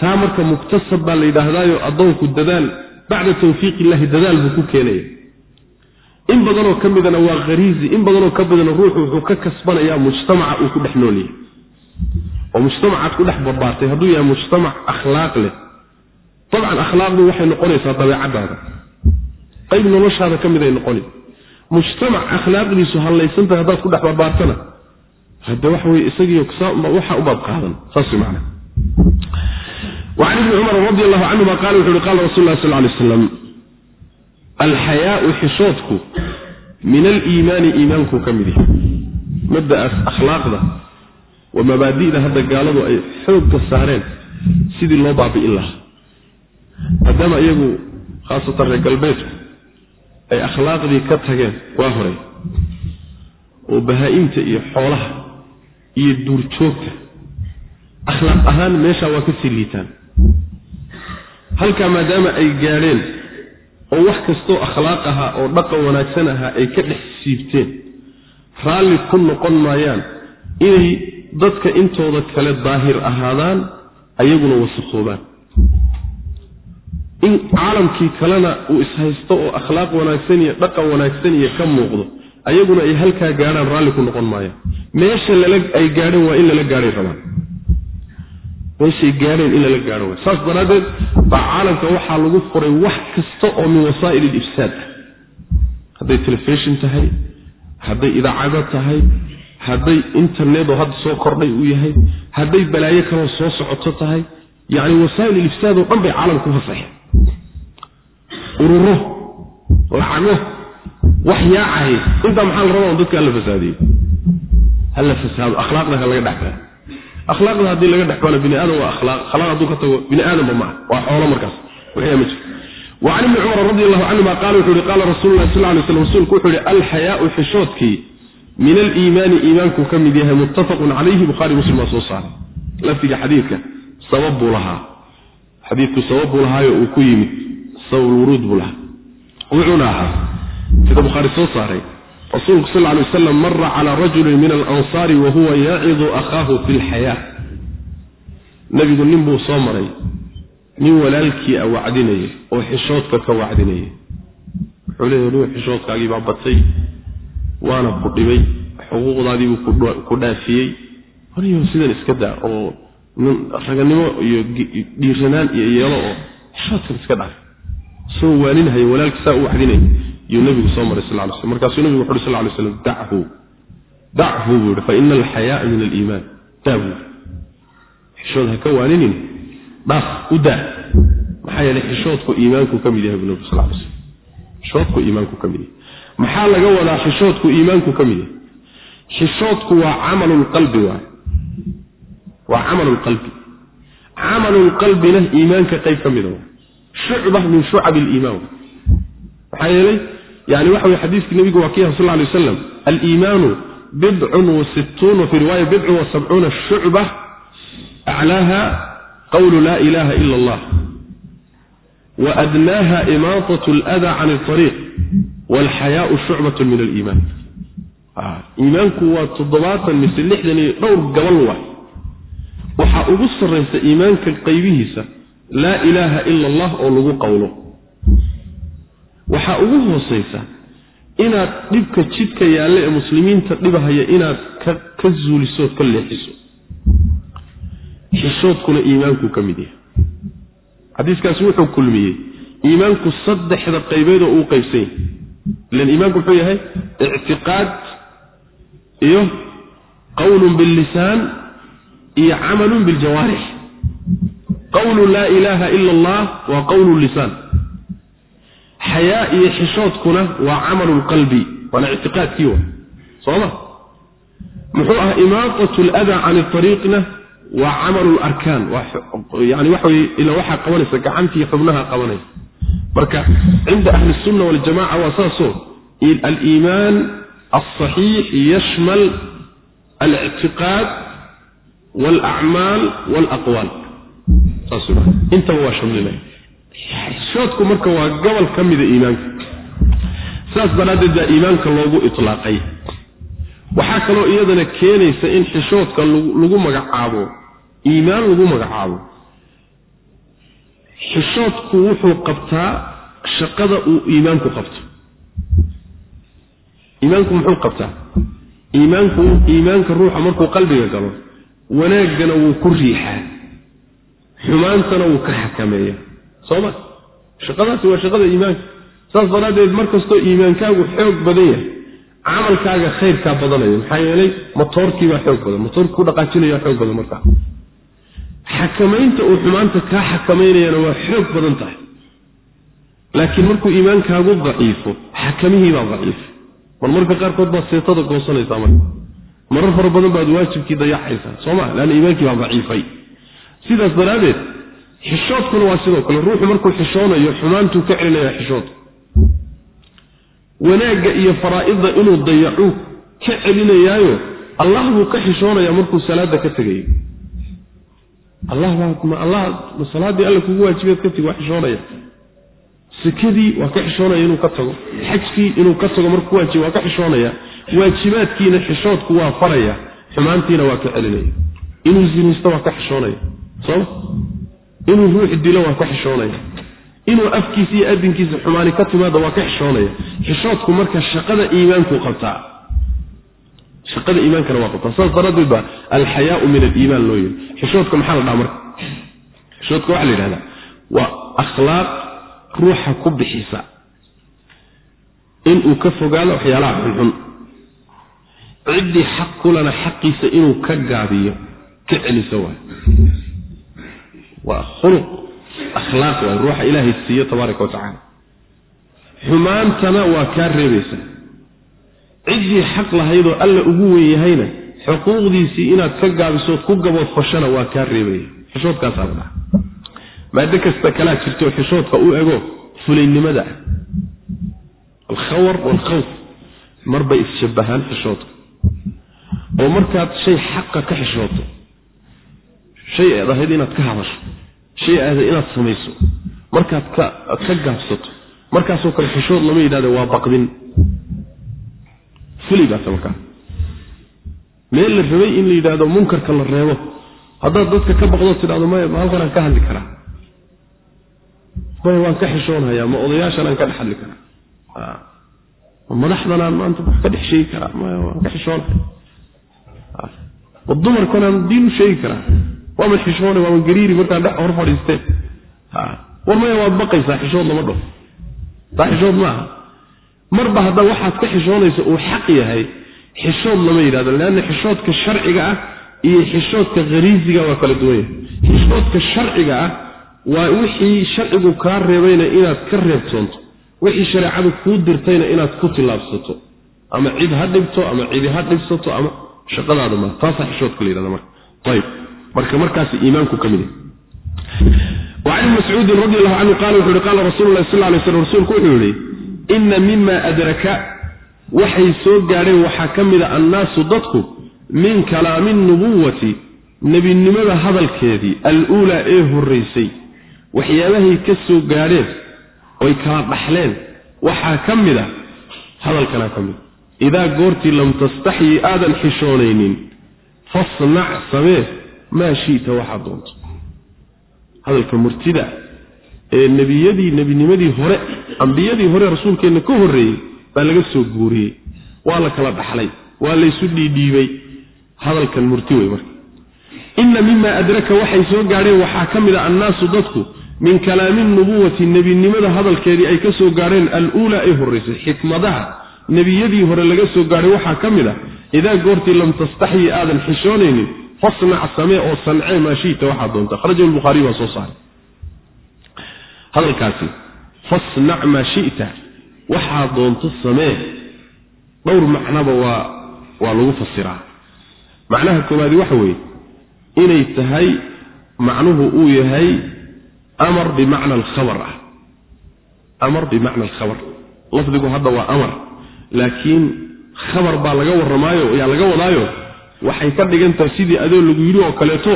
Speaker 1: taa marka muktasab baa la yidhaahdaayo addoonku dadaal bacda tawfiiq illahi dadaal buu ku keenaya. In badanoo ka midana waa khariizi in badanoo ka midana ruuxu wuxuu ka kasbanayaa mujtamaca uu ku dhex nool yahay oo mujtamacaad ku dhex barbaartay hadduu yahay mujtamac akhlaaq leh. Dabcan akhlaaqdu waxay noqonaysaa dabeecadaada qayb noloshaada ka mid ay noqoni mujtamac akhlaaqdiisu hallaysantahay haddaad ku dhex barbaartana hadde waxa weye isagiiyo waxa ubaad qaadan. Saas wey macana wacan ibni cumar radi allahu canhuma qaala wuxu uhi qaala rasul lah sal lay slam alxayaau xishoodku min aliimaani iimaanku ka mid yahay. Mabda'aas akhlaaqda waa mabaadi'da hadda gaaladu ay xoogga saareen sidii loo baabi'in lahaa. Maadaama iyagu khaasatan reer galbeedku ay akhlaaqdii ka tageen waa horey. Oo bahaa-imta iyo duurjoogta akhlaaq ahaan meeshaa waa ka sii liitaan. Halkaa maadaama ay gaadheen oo wax kastoo akhlaaq ahaa oo dhaqan wanaagsan ahaa ay ka dhex siibteen raalli ku noqon maayaan inay dadka intooda kale daahir ahaadaan ayaguna wasakhoobaan in caalamkii kalena uu ishaysto oo akhlaaq wanaagsan iyo dhaqan wanaagsan iyo ka muuqdo ayaguna ay halkaa gaadhaan raalli ku noqon maayaan meesha lala ay gaadheen waa in lala gaadhay rabaan meeshay gaadheen in lala gaadho waay saas daraaddeed baa caalamka waxaa lagu furay wax kasta oo min wasaa'il ilibsaad ah hadday telefishon tahay hadday idaacado tahay hadday internet oo hadda soo kordhay uu yahay hadday balaayo kaloo soo socoto tahay yacni wasaa'il ilibsaad oo dhan bay caalamku fasaxeen ururo lacago wax yaacay intaa maxaa la rabaa dadka hala fasaadiyo hala fasaado akhlaaqda ha laga dhexgala akhlaaqda haddii laga dhex galo bini aadam waa akhlaaq akhlaaq hadduu ka tago bini aadamba ma ah waa xoolo markaas wixii ma jiro وعن ابن عمر رضي الله عنهما قال وحوري قال رسول الله صلى الله عليه وسلم رسولك وحوري الحياء حشوتك من الإيمان إيمانك كم بها متفق عليه بخاري مسلم وصوصان لفتك حديثك سبب لها حديثك سبب لها وكيم سوى الورود لها وعناها sida bukhaari soo saaray rasuulku sal lay wasalam mara calaa rajulin min alansaari wa huwa yacidu akhaahu fi lxayaa nebigu nin buu soo maray nin walaalkii a wacdinaya oo xishoodka ka wacdinaya wuxuu leeyahy nin xishoodkaagii baa batay waana ku dhibay xuquuqdaadiibuu ku dhaafiyey. Horiyo sidan iska daa oo raganimo iyo dhiiranaan iyo yeelo oo xishoodkan iska dhaaf isagoo waaninhaya walaalkii saa u wacdinaya yuu nabigu soo maray sal slm markaasuu nabigu wuxu uhi sal ly slam dachu dachu buu yihi fa ina alxayaaa min aliimaan daa buu xishood ha ka waaninin dhaaf u daa. Maxaa yeelay xishoodku iimaanku ka mid yahay bu nabi sal lay slm xishoodku iimaanku ka mid yahay. Maxaa laga wadaa xishoodku iimaanku ka mid yahay? Xishoodku waa camalu lqalbi waay waa camalu lqalbi camalu lqalbina iimaanka qayb ka mida shucba min shucab liimaan maxaa yeelay? Yani waxa weye xadiiskii nabigu waa kiyaha sal lla alay wasalam aliimaanu bidcun wa sittuun wa fii riwaaya bidcun wa sabcuuna shucba. Aclaaha qawlu laa ilaha ila allah. Waadnaaha imaatat aladaa can alariiq walxayaau shucbat min aliimaan. Iimaanku waa toddobaatan mise lixdan iyo dhowr gabal waay waxaa ugu sarraysa iimaanka qaybihiisa laa ilaaha ila allah oo lagu qowlo waxaa ugu hoosaysa inaad dhibka jidka yaalle ee muslimiinta dhibahaya inaad ka zuulisood ka leexiso. Xishoodkuna iimaanku ka mid yahay. Xadiiskaasi wuxuu kulmiyey iimaanku saddexda qaybeed oo uu qaybsan yahay. Ilan iimaanku muxuu yahay ictiqaad iyo qowlun billisaan iyo camalun biljawaarix qawlu laa ilaaha ila allah waa qawlu lisaan xayaa iyo xishoodkuna waa camalu lqalbi waana ictiqaadkii wa. Sooma muxuu ah imaaqatu ladaa cani ariiqna waa camalu larkaan yani waxa weye ilaa waxaa qabanaysa gacantii xubnaha qabanaysa. Marka cinda ahli sunna waljamaca waa saasoo aliimaan alsaxiix yashmal alctiqaad walacmaal walaqwaal shoodku marka waa gobol ka mida iimaanka. Saas daraaddeed baa iimaanka loogu iطlaaqay waxaa kaloo iyadana keenaysa in xishoodka lagu magacaabo iimaan lagu magacaabo. Xishoodku wuxuu qabtaa shaqada uu iimaanku qabto. Iimaanku muxuu qabtaa? Iimaanku iimaanka ruuxa markuu qalbiga galo wanaaggana wuu ku riixaa xumaantana wuu ka xakameeya. Soo ma? Shaqadaasi waa shaqada iimaanka. Saas daraaddeed mar iimaankaagu xoog badan yahay camalkaaga khayrkaa badanaya maxaa yeelay motoorkiibaa xoog badan motoorkii ku dhaqaajinaya xoog badan markaa. Xakamaynta uu xumaanta kaa xakamaynayana waa xoog badan tahay. Laakiin markuu iimaankaagu daciifo xakamihiibaa daciif. Mar marka qaarkood baad seetada goosanaysaa marka. Marar fara badan baad waajibkii dayacaysaa sooma leanna iimaankii baa daciifay sidaas daraaddeed xishoodkuna waa sidoo kale ruuxu markuu xishoonayo xumaantuu ka celinaya xishood. Wanaagga iyo faraa'idda inuu dayacuu ka celinayaayo allah buu ka xishoonaya markuu salaada ka tegayo. Allah salaaddii alla kugu waajibeed ka tegi waa xishoonaya. Sekadii waa ka xishoonaya inuu ka tago. Xajkii inuu ka tago markuu waajiba waa ka xishoonaya. Waajibaadkiina xishoodku waa faraya. Xumaantiina waa ka celinaya. Inuu zinaysto waa ka xishoonaya sooma inuu ruux dilo waa ka xishoonaya. Inuu afkiisa iyo adinkiisa xumaani ka timaada waa ka xishoonaya. Xishoodku marka shaqada iimaanku qabtaa. Shaqada iimaankana waa qabtaa. Saas daraaddeed baa alxayaau min aliimaan loo yiri. Xishoodka maxaa la dhaha marka? Xishoodka waxaa la yidhahdaa waa akhlaaq ruuxa ku bixisa. Inuu ka fogaado waxyaalaha xunxun. Ciddii xaq kulana xaqiisa inuu ka gaabiyo ka celiso waay waa khuluq akhlaaq waay ruuxa ilaahay siiyo tabaaraka wa tacaala. Xumaantana waa kaa reebaysaa ciddii xaq lahaydoo alla ugu wen yahayna xuquuqdiisii inaad ka gaabisood ku gabood fashana waa kaa reebaya xishoodkaasaa la maado kasta kalaa jirto xishoodka u ego fulaynimada ah. Alkhawar waalkhawf marbay isshabbahaan xishoodka. Oo markaad shay xaqa ka xishooto shay aad ahayd inaad ka hadasho. Shay aada inaad samayso. Markaad ka ka gaabsato. Markaasoo kale xishood lama yidhahde waa baqdin. Fulay baase markaa meel la rabay in la yidhaahdo munkarka la reebo. Haddaad dadka ka baqdo tidhahdo maya ma halkanaan ka hadli karaa. Maya waan ka xishoonhayaa. Ma odayaashanaan ka dhex hadli karaa. Ma madaxdanaan maanta wax ka dhex sheegi karaa. Maya waan ka xishoonhaya ma diin u sheegi karaa waaman xishoona waaman gariiri markaan dhex hor fadhiisteen war maya waad baqaysaa xishood lama dhaho taa xishood maaha. Marba hadda waxaad ka xishoonaysa uu xaq yahay xishood lama yidhahdo leanna xishoodka sharciga ah iyo xishoodka khariisiga waa kala duwan yahay. Xishoodka sharciga ah waa wixii sharcigu kaa reebayna inaad ka reebtoonto wixii shareecadu kuu dirtayna inaad ku tillaabsato ama cid ha dhibto ama cidi ha dhibsato ama shaqadaada ma taasaa xishoodka la yidhahda marka. Ayb marka markaas iimaanku ka mid yahay wacan ibni mascuudin radi allahu canhu qaala wuxu uhi qaala rasulu lahi sal lay slm rasuulku wuxuu yihi ina mima adraka waxay soo gaadheen waxaa ka mida annaasu dadku min kalaami nubuwati nebinimada hadalkeedii al-uulaa ee horraysay waxyaabahay ka soo gaadheen oy kala dhaxleen waxaa ka mid a hadalkanaa ka mid idaa goortii lam tastaxyi aadan xishoonaynin fasnac samee maa shi'ta waxaad doonto. Hadalka murtida ee nebiyadii nebinimadii hore ambiyadii hore rasuulkeenna ka horreeyey baa laga soo guuriyey. Waa la kala dhaxlay waa laysu dhiidhiibay. Hadalkan murti wey marka. Inna mima adraka waxay soo gaadheen waxaa ka mid a annaasu dadku min kalaami nubuwati nebinimada hadalkeedii ay ka soo gaadheen al-uulaa ay horraysay xikmadaha nebiyadii hore laga soo gaadhay waxaa ka mid a idaa goortii lam tastaxyi aadan xishoonaynin fasnac samee oo sancee maa shiita waxaad doonta. Akhrajahu lbukhaariy baa soo saaray. Hadalkaasi fasnac maa shita waxaad doonto samee dhowr macnaba waa waa lagu fasiraa. Macnaha koowaadi waxa weeye inay tahay macnuhu uu yahay amar bimacna alkhabar ah. Amar bimacna alkhabar. Lafdigu hadda waa amar laakiin khabar baa laga warramaayo yaa laga wadaayo waxay ka dhigan tahay sidii adoo lagu yidhi oo kaleeto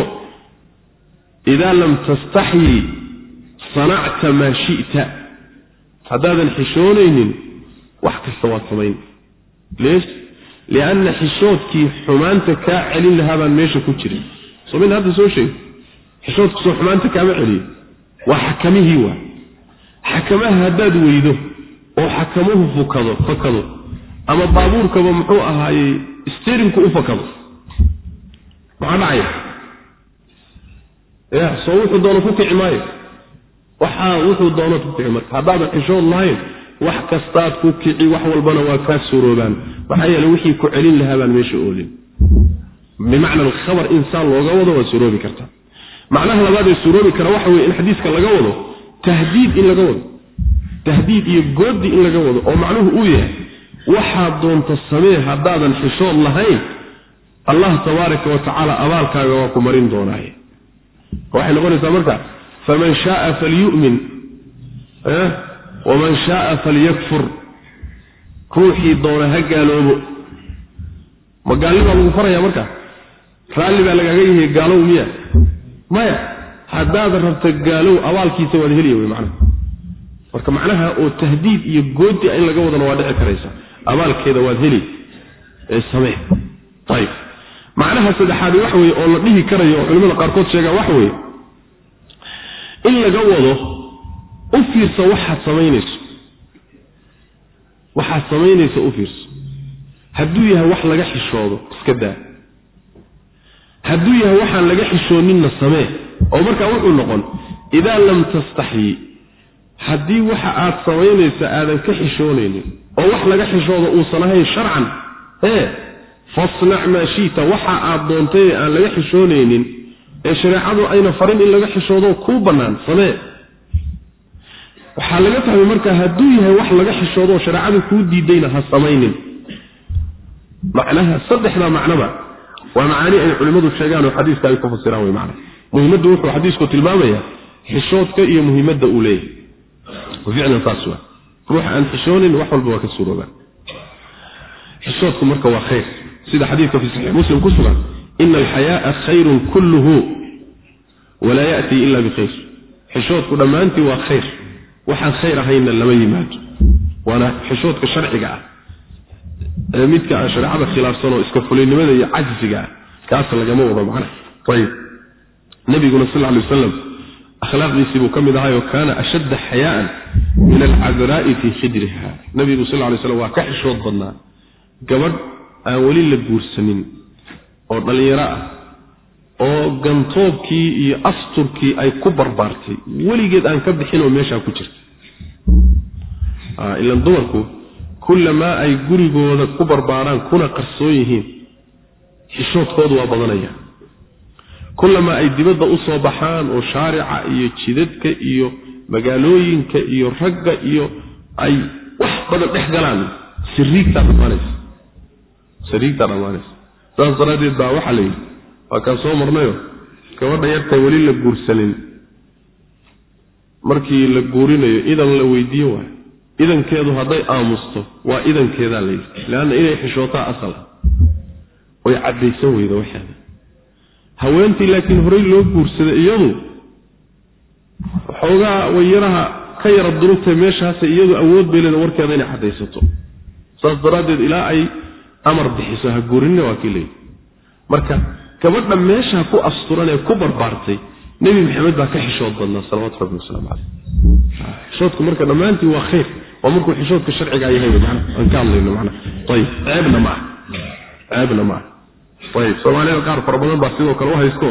Speaker 1: idaa lam tastaxyi sanacta maa shi'ta. Haddaadan xishoonaynin wax kasta waad samayn. Lees lianna xishoodkii xumaanta kaa celin lahaa baan meesha ku jirin soo min hadda soo sheeg xishoodku soo xumaanta kaama celiyo. Waa xakamihii waa. Xakamaha haddaad weydo oo xakamuhu fukado fakado ama baabuurkaba muxuu ahaayey sterinku u fakado maxaa dhacaya ya soo wuxuu doono ku kici maayo. Waxaa wuxuu doono ku kici marka haddaadan xishood lahayn wax kastaad ku kici wax walbana waa kaa suroobaan maxaa yeele wixii ku celin lahaa baan meesha oolin. Bimacna alkhabar insaan looga wado waa suroobi kartaa macnaha labaad ee suroobi kara waxa weye in xadiiska laga wado tahdiid in laga wado. Tahdiid iyo goodi in laga wado oo macnuhu uu yahay waxaad doonta samee haddaadan xishood lahayn allah tabaaraka wa tacaala abaalkaaga waa ku marin doonaaye. Waxay noqonaysaa marka faman shaaa falyu'min waman shaaa falyakfur ruuxii doona ha gaaloobo. Ma gaalli baa lagu faraya marka? Raalli baa lagaaga yahay gaalow miya? Maya haddaad rabta gaalow abaalkiisa waad heliya wey macnaha. Marka macnaha oo tahdiid iyo goodi in laga wadana waa dhici karaysa. Abaalkeeda waad heli. Ee samee. Ayib macnaha saddexaadi waxa weye oo la dhihi karayo oo culimada qaarkood sheegaan waxa weeye in laga wado u fiirsa waxaad samaynayso. Waxaad samaynaysa u fiirso. Hadduu yahay wax laga xishoodo iska daa. Hadduu yahay waxaan laga xishooninna samee oo markaa wuxuu noqon idaa lam tastaxyi haddii waxa aad samaynaysa aadan ka xishoonaynin oo wax laga xishoodo uusan ahayn sharcan ee fasnac maa shiita waxa aad doontay ee aan laga xishoonaynin ee shareecadu ayna farin in laga xishoodo kuu bannaan samee. Waxaa laga fahmay markaa hadduu yahay wax laga xishoodo oo shareecadu kuu diidayna ha samaynin. Macnaha saddexdaa macnoba waa macaani ay culimmadu sheegaan oo xadiiska ay ku fasiraan wey macna muhimaddu wuxuu xadiisku tilmaamayaa xishoodka iyo muhimadda uu leeyahay. Ficlan saas waa. Ruux aan xishoonin wax walba waa ka suuroobaan xishoodku marka waa khayr sida xadiidka fi saxiix muslim ku sugan ina alxayaaa khayrun kulluhu walaa ya'tii ila bikhayr xishoodku dhammaantii waa khayr. Waxaan khayr ahaynna lama yimaado. Waana xishoodka sharciga ah. Midka aan shareecada khilaafsan oo iska fulinimada iyo cajsiga ah kaas lagama wado macna. Ayib nabiguna sal alay wasalam akhlaaqdiisii buu ka mid ahay oo kaana ashadda xayaa'an min alcadraa'i fii khidriha nabigu sal lay slam waa ka xishood badnaa. Gabadh aan weli la guursanin oo dhallinyaro ah oo gantoobkii iyo asturkii ay ku barbaartay weligeed aan ka bixin oo meeshaa ku jirta. Ilan dumarku kullamaa ay gurigooda ku barbaaraan kuna qarsoon yihiin xishoodkoodu waa badanaya. Kullamaa ay dibadda u soo baxaan oo shaarica iyo jidadka iyo magaalooyinka iyo ragga iyo ay wax badan dhex galaan siriigtaa dhammaanaysa siriigtaa dhammaanaysa saas daraaddeed baa waxaa la yidhi waa kaan soo marnayo gabadha yarta weli la guursanin. Markii la guurinayo idan la weydiiye waayo idankeedu hadday aamusto waa idankeedaa la yidhi. Leanna inay xishootaa asal ah way caddaysan weyda waxeeda haweentii laakiin horey loo guursaday iyadu waxoogaa wayaraha ka yara durugtae meeshaase iyadu awood bay leeda warkeeda inay caddaysato. Saas daraaddeed ilaa ay amar bixiso ha guurinna waa kii leeyihi marka gabadha meeshaa ku asturan ee ku barbaartay nebi maxamed baa ka xishood badnaa salawatu rabbi wasalaamu caleyh xishoodku marka dhammaantii waa khayr waa markuu xishoodka sharcigaa yahay aan ka hadlayno mana ayib ceebna ma ah ceebna ma ah ayib soomaalida qaar fara badan baa sidoo kale u haysto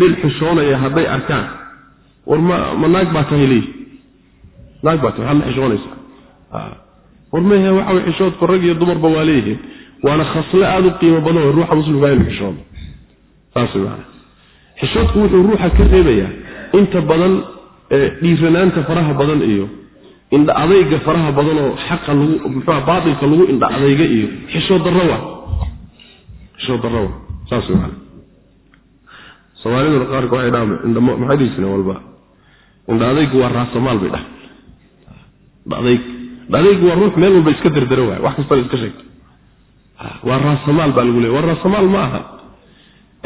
Speaker 1: lil xishoonaya hadday arkaan. War ma ma naag baa tahay leeyi naag baa tahay waxaad ma xishoonaysaa. War mehe waxa way xishoodku rag iyo dumarba waa leeyihiin waana khasle aada u qiimo badan oo ruuxa muslimkaa inu xishoodo saas maana xishoodku wuxuu ruuxa ka reebayaa inta badan dhiiranaanta faraha badan iyo indha adayga faraha badan oo xaqa lagu muxua baatilka lagu indha adayga iyo xishood darro waa. Xishood darro waa. Saas maana soomaaliduna qaarka waxay dhaha indha maxay dhihi jireen walba? Indha adaygu waa raasamaal bay dhaha indha adayg indha adaygu waa ruux meel walba iska derdero waay. Wax kastana iska sheegto waa raasamaal baa lagu leey waa raasamaal ma aha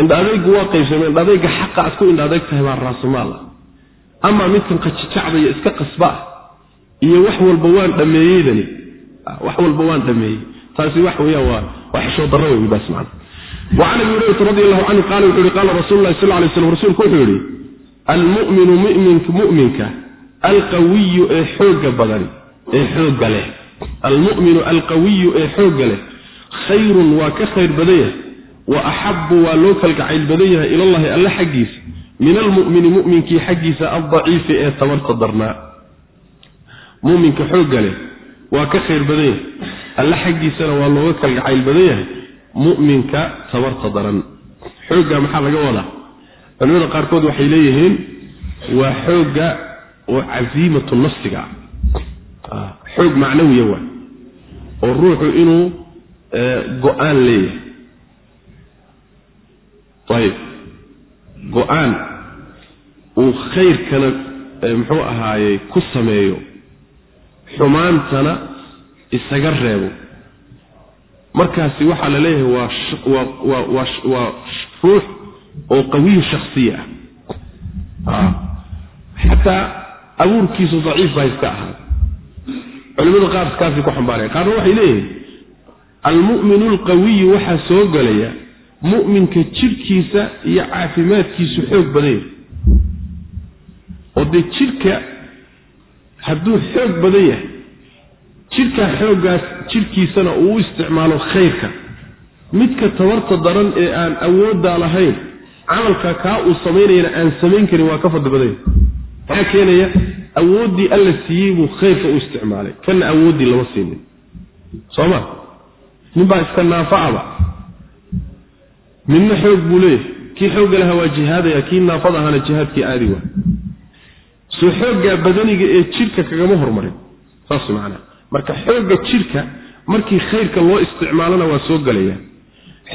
Speaker 1: indha adaygu waa qaybsamay indha adayga xaqa aad ku indha adayg tahay baa raasamaal ah amaa midkan qajijacdaya iska qasba ah iyo wax walba waan dhameeyeydani wax walba waan dhameeyey taasi wax weeyaan waa waa xishood darro wey midaas macna وعن ابي هريره رضي الله عنه قال وحوري قال رسول الله صلى الله عليه وسلم رسولك وحوري المؤمن مؤمنك مؤمنك alqawiyu ee xoogga badani ee xoogga leh almu'minu alqawiyu ee xoogga leh khayrun waa ka khayr badan yahay wa axabu waa loo kalgacayl badan yahay ilallahi alle xaggiisa. Min almu'mini mu'minkii xaggiisa aldaciifi ee tabarta darnaa. Muminka xoogga leh waa ka khayr badan yahay alle xaggiisana waa looga kalgacayl badan yahay mu'minka tabarta daran. Xoogga maxaa laga wadaa? Culimada qaarkood waxay leeyihiin waa xoogga oo casiimatu nafsiga ah xoog macnawiya waa oo ruuxu inuu go'aan leeyahay. Ayib. Go'aan uu khayrkana muxuu ahaayey ku sameeyo. Xumaantana isaga reebo. Markaasi waxaa la leeyahay waa waa waa waa ruux oo qawiyu shaksiya ah. Xataa abuurkiisu daciif baa iska ahaada culimada qaar kaasay ku xambaaraya qaarna waxay leeyihiin almu'minu alqawiyu waxaa soo gelaya mu'minka jidhkiisa iyo caafimaadkiisu xoog badan yahay oo dee jidhka hadduu xoog badan yahay jidhkaa xooggaas jidhkiisana uu u isticmaalo khayrka. Midka tabarta daran ee aan awooddaa lahayn camalka kaa uu samaynayana aan samayn karin waa ka fadli badan yahay maxaa keenaya awooddii alla siiyey buu khayrka u isticmaalay kana awooddii lama siinin. Soo ma ninbaa iska naafaaba midna xoog buu leeyahay. Kii xoogga lahaa waa jihaadaya kii naafad ahaana jihaadkii aadi waa. Soo xooggaa badaniga ee jidhka kagama hormarin. Saas macnaa marka xoogga jidhka markii khayrka loo isticmaalona waa soo gelaya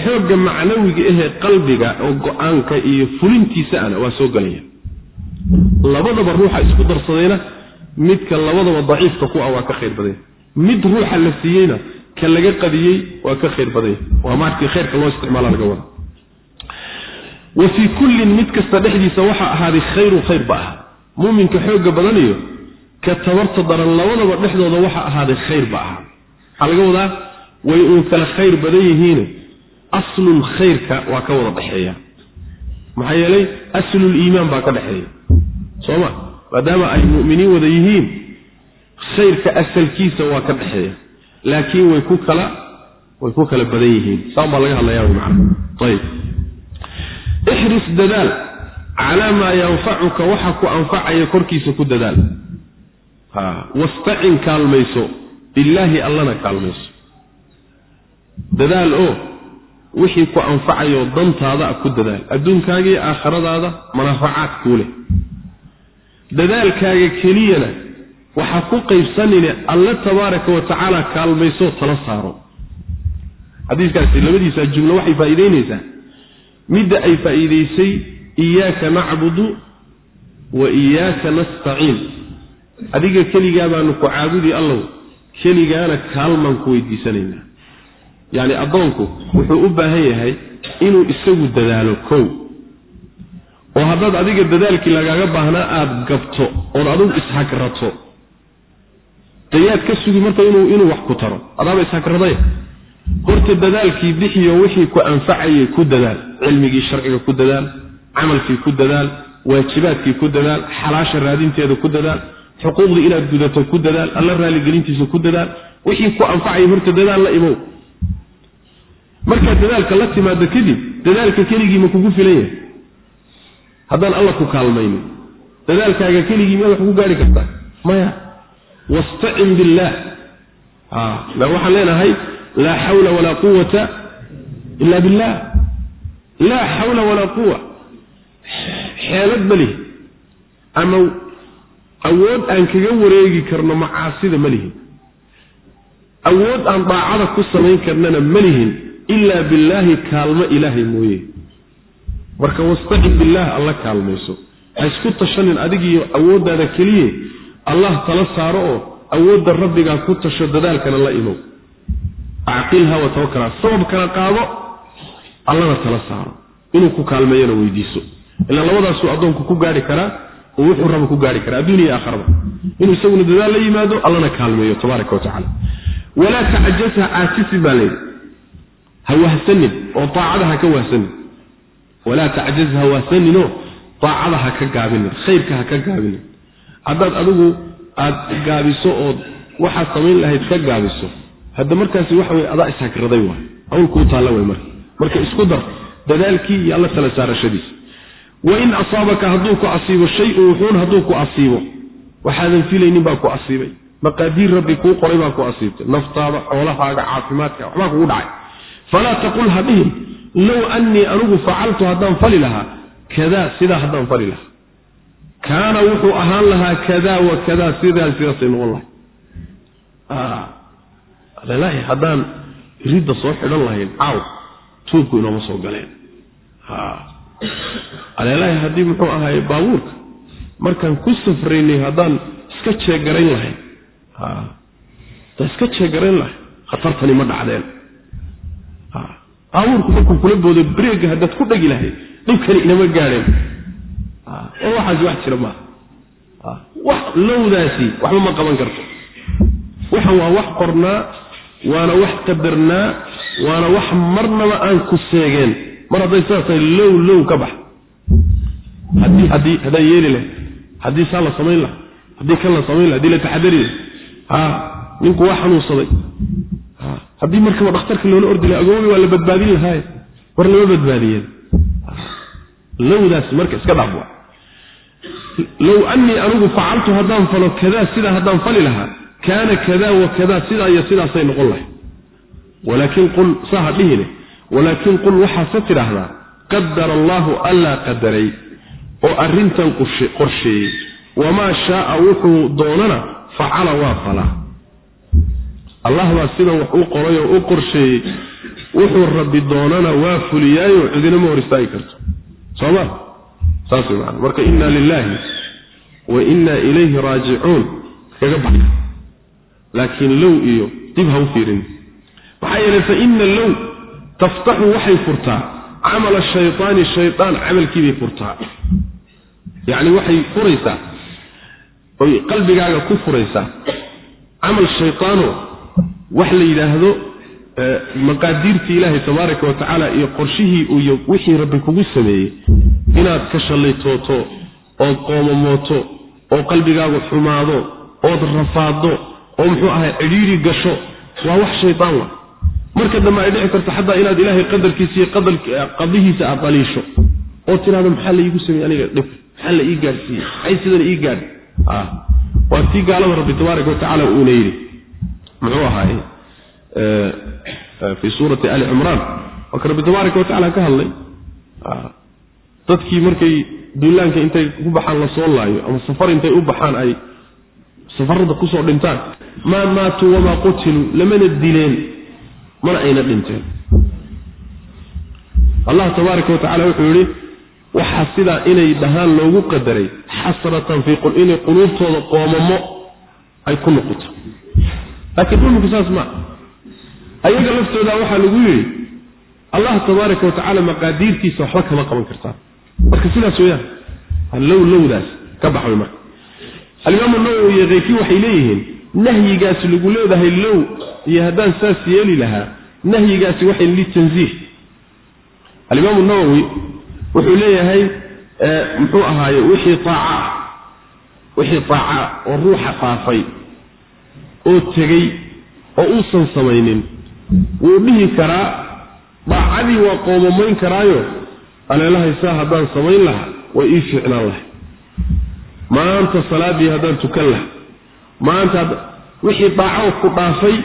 Speaker 1: xoogga macnawiga ahee qalbiga oo go'aanka iyo fulintiisa ana waa soo gelaya labadaba ruuxa isku darsadayna midka labadaba daciifka ku ah waa ka khayr badanya mid ruuxa la siiyeyna ka laga qadiyey waa ka khayr badanya waa markii khayrka loo isticmaala laga wada. Wa fii kullin mid kasta dhexdiisa waxaa ahaaday khayrun khayr ba aha. Muuminka xoogga badan iyo ka tabarta daran labadaba dhexdooda waxaa ahaaday khayr ba aha. Waxaa laga wadaa way uun kala khayr badan yihiin. Aslul khayrka waa ka wada dhexeeya. Maxaa yeelay aslul baa ka dhexeeya. Soo ma? Maadaama ay mu'miniin wada yihiin khayrka asalkiisa waa ka dhexeeya laakiin way ku kala way ku kala badan yihiin. Saan baa laga hadlayaa macna ayib ixris dadaal calaa maa yanfacuka waxa ku anfacaya korkiisa ku dadaal. Wastacin kaalmayso billaahi allana kaalmayso. Dadaal oo wixii ku anfacayo dantaada ku dadaal. Adduunkaaga iyo aakhiradaada manaafacaad kuu leh. Dadaalkaaga keliyana waxaa ku qaybsanine alle tabaaraka wa tacaala kaalmaysoo tala saaro. Xadiiskaasi labadiisa jumlo waxay faa'iideynaysaa midda ay faa'iidaysay iyaaka nacbudu wa iyaaka nastaciin. Adiga keligaa baanu ku caabudi allow keligaana kaalmaan ku weydiisanaynaa. Yacni addoonku wuxuu u baahan yahay inuu isagu dadaalo kow. Oo haddaad adiga dadaalkii lagaaga baahnaa aada gabto ood adigu ishagrato dayaad ka sugi marka inuu wax ku taro. Adaaba ishagraday horta dadaalkii bixiyo wixii ku anfacayay ku dadaal. Cilmigii sharciga ku dadaal. Camalkii ku dadaal. Waajibaadkii ku dadaal. Xalaasha raadinteeda ku dadaal. Xuquuqdii inaad gudato ku dadaal. Alla raaligelintiisa ku dadaal. Wixii ku anfacaya horta dadaal la imow. Markaad dadaalka la timaado kadib dadaalka keligii ma kugu filan yahay. Haddaan alla ku kaalmaynin dadaalkaaga keligii miyaad wax ku gaari kartaa? Maya wastacin billaah waxaan leenahay laa xawla walaa quwata ila billah laa xawla walaa quwa xeelad ma lihi ama awood aan kaga wareegi karno macaasida ma lihin awood aan daacada ku samayn karnana ma lihin ilaa billaahi kaalmo ilaahay mooye marka wastacin billaah alla kaalmayso ha isku tashanin adigiiyo awooddaada keliye allah tala saaro oo awoodda rabbigaa ku tasho dadaalkana la imow. Acqilha wa sababkana qaado allana tala saaro. Inuu ku kaalmeeyona weydiiso. Ilaa labadaasuu addoonku ku gaari karaa oo wuxuu raba ku gaari karaa adduuniya aakharaba inuu isaguna dadaal la yimaado allana kaalmeeyo tabaaraka wa walaa tacjaz ha caasisin baa layidhi ha wahsanin oo daacada ha ka wahsanin. Walaa tacjaz ha wahsaninoo daacada ha ka gaabinin. Khayrka ha ka gaabinin haddaad adigu aad gaabiso ood waxaad samayn lahayd ka gaabiso hadda markaasi waxa weye adaa ishagraday waay. Hawl kuu taalla way marka. Marka isku dar dadaalkii iyo alla tala saarashadiisa. Wain asaabaka hadduu ku asiibo shay-un wuxuun hadduu ku asiibo. Waxaadan filaynin baa ku asiibay. Maqaadiir rabbi kuu qoray baa ku asiibtay. Naftaada xoolahaaga caafimaadka waxbaa kugu dhacay. Falaa taqul ha dhihin low annii anigu facaltu haddaan fali lahaa. Kadaa sidaa haddaan fali lahaa kaana wuxuu ahaan lahaa kadaa wa kadaa sidaa sidaasay noqon lahay haddaan ridda soo xidhan lahayn caaw tuubku inooma soo galeen. Aleelahay haddii muxuu ahaay baabuurka markaan ku safraynay haddaan iska jeegarayn lahayn. Haddaan iska jeegarayn lahay khatartani ma dhacdeen. Baabuurku markuu kula boodo breega haddaad ku dhegi lahayd dhibkani inama gaadheen oo waxaasi wax jira maaha wax lowdaasi waxba ma qaban karto. Waxan waa wax qornaa waana wax qadarnaa waana wax marnaba aan ku seegeen. Mar hadday sidaas tahay low low ka bax. Haddaan yeeli lahay haddii saa la samayn laha haddii kan la samayn laha haddii la taxadari lahay ha ninku waa xanuunsaday. Haddii markaba dhakhtarka loola ordi lahay agoobi waa la badbaadin lahaaye war lama badbaadiyeen. Lowdaas marka iska dhaaf low annii anigu facaltu haddaan falo kadaa sidaa haddaan fali lahaa kaana kadaa wa kadaa sidaa iyo sidaasay noqon lahay walaakin qul saa ha dhihine walaakin qul waxaase tidhaahdaa qadara allaahu allaa qadaray oo arrintan qorsheeyey. Wamaa shaaa wuxuu doonana facala waa falaa allah baa sidan wax u qoray oo u qorsheeyey. Wuxuu rabbi doonana waa fuliyaayo cidina ma hor istaagi karto. Sooma saas way maana marka inna lilaahi wa inna ilayhi raajicuun kaga baxa laakiin low iyo dib ha u fiirin. Maxaa yeelay fa ina low taftaxu waxay furtaa camala shaytaani shaydaan camalkiibay furtaa. Yacni waxay furaysaa. Oy qalbigaaga ku furaysaa. Camal shaytaano wax la yidhaahdo maqaadiirtii ilaahay tabaaraka wa tacaala iyo qorshihii iyo wixii rabbi kugu sameeyey inaad ka shallaytooto ood qoomamooto oo qalbigaagu xumaado ood rafaaddo oo muxuu ahay cidhiiri gasho waa wax shaydaan wa marka dambe ay dhici karto xataa inaad ilaahay qadarkiisa iyo qadihiisa aad oo tidhahdo maxaa la iigu sameeyey aniga? Dhib maxaa la ii gaadhsiiyey? Maxay sidan ii gaadh waa tii gaalada rabbi tabaaraka wa uuna yidhi. Muxuu ahaay fii suurati ali cimraan waa ka rabbi tabaaraka wa tacala ka hadlay dadkii markay duulaanka intay ku baxaan la soo laayo ama safar intay u baxaan ay safarada ku soo dhintaan maa maatuu wamaa qutiluu lamana dileen mana ayna dhinteen. Allah tabaaraka wa tacala wuxuu yihi waxaa sidaa inay dhahaan loogu qadaray xasratan fii inay quluubtooda qoomamo ay ku noqoto. Laakiin dhulku saas maa ayaga laftooda waxaa lagu yidhi allah tabaaraka wa tacala maqaadiirtiisa waxba kama qaban kartaan marka sidaas weyaan low lowdaas ka baxway marka. Alimaamu nawowi iyo keyrkii waxay leeyihiin nahyigaasi lagu leedahay low iyo haddaan saas yeeli lahaa nahyigaasi waxay litanziih alimaamu nawowi wuxuu leeyahay muxuu ahaaye wixii aaca wixii aaca oo ruuxa faafay oo tegey oo uusan samaynin wuu dhihi karaa daacadii waa qoomamayn karaayo aleelahay saa haddaan samayn lahaa way ii fiicnaan lahay maanta salaadii haddaan tukan laha. Maanta wixii daaco ku dhaafay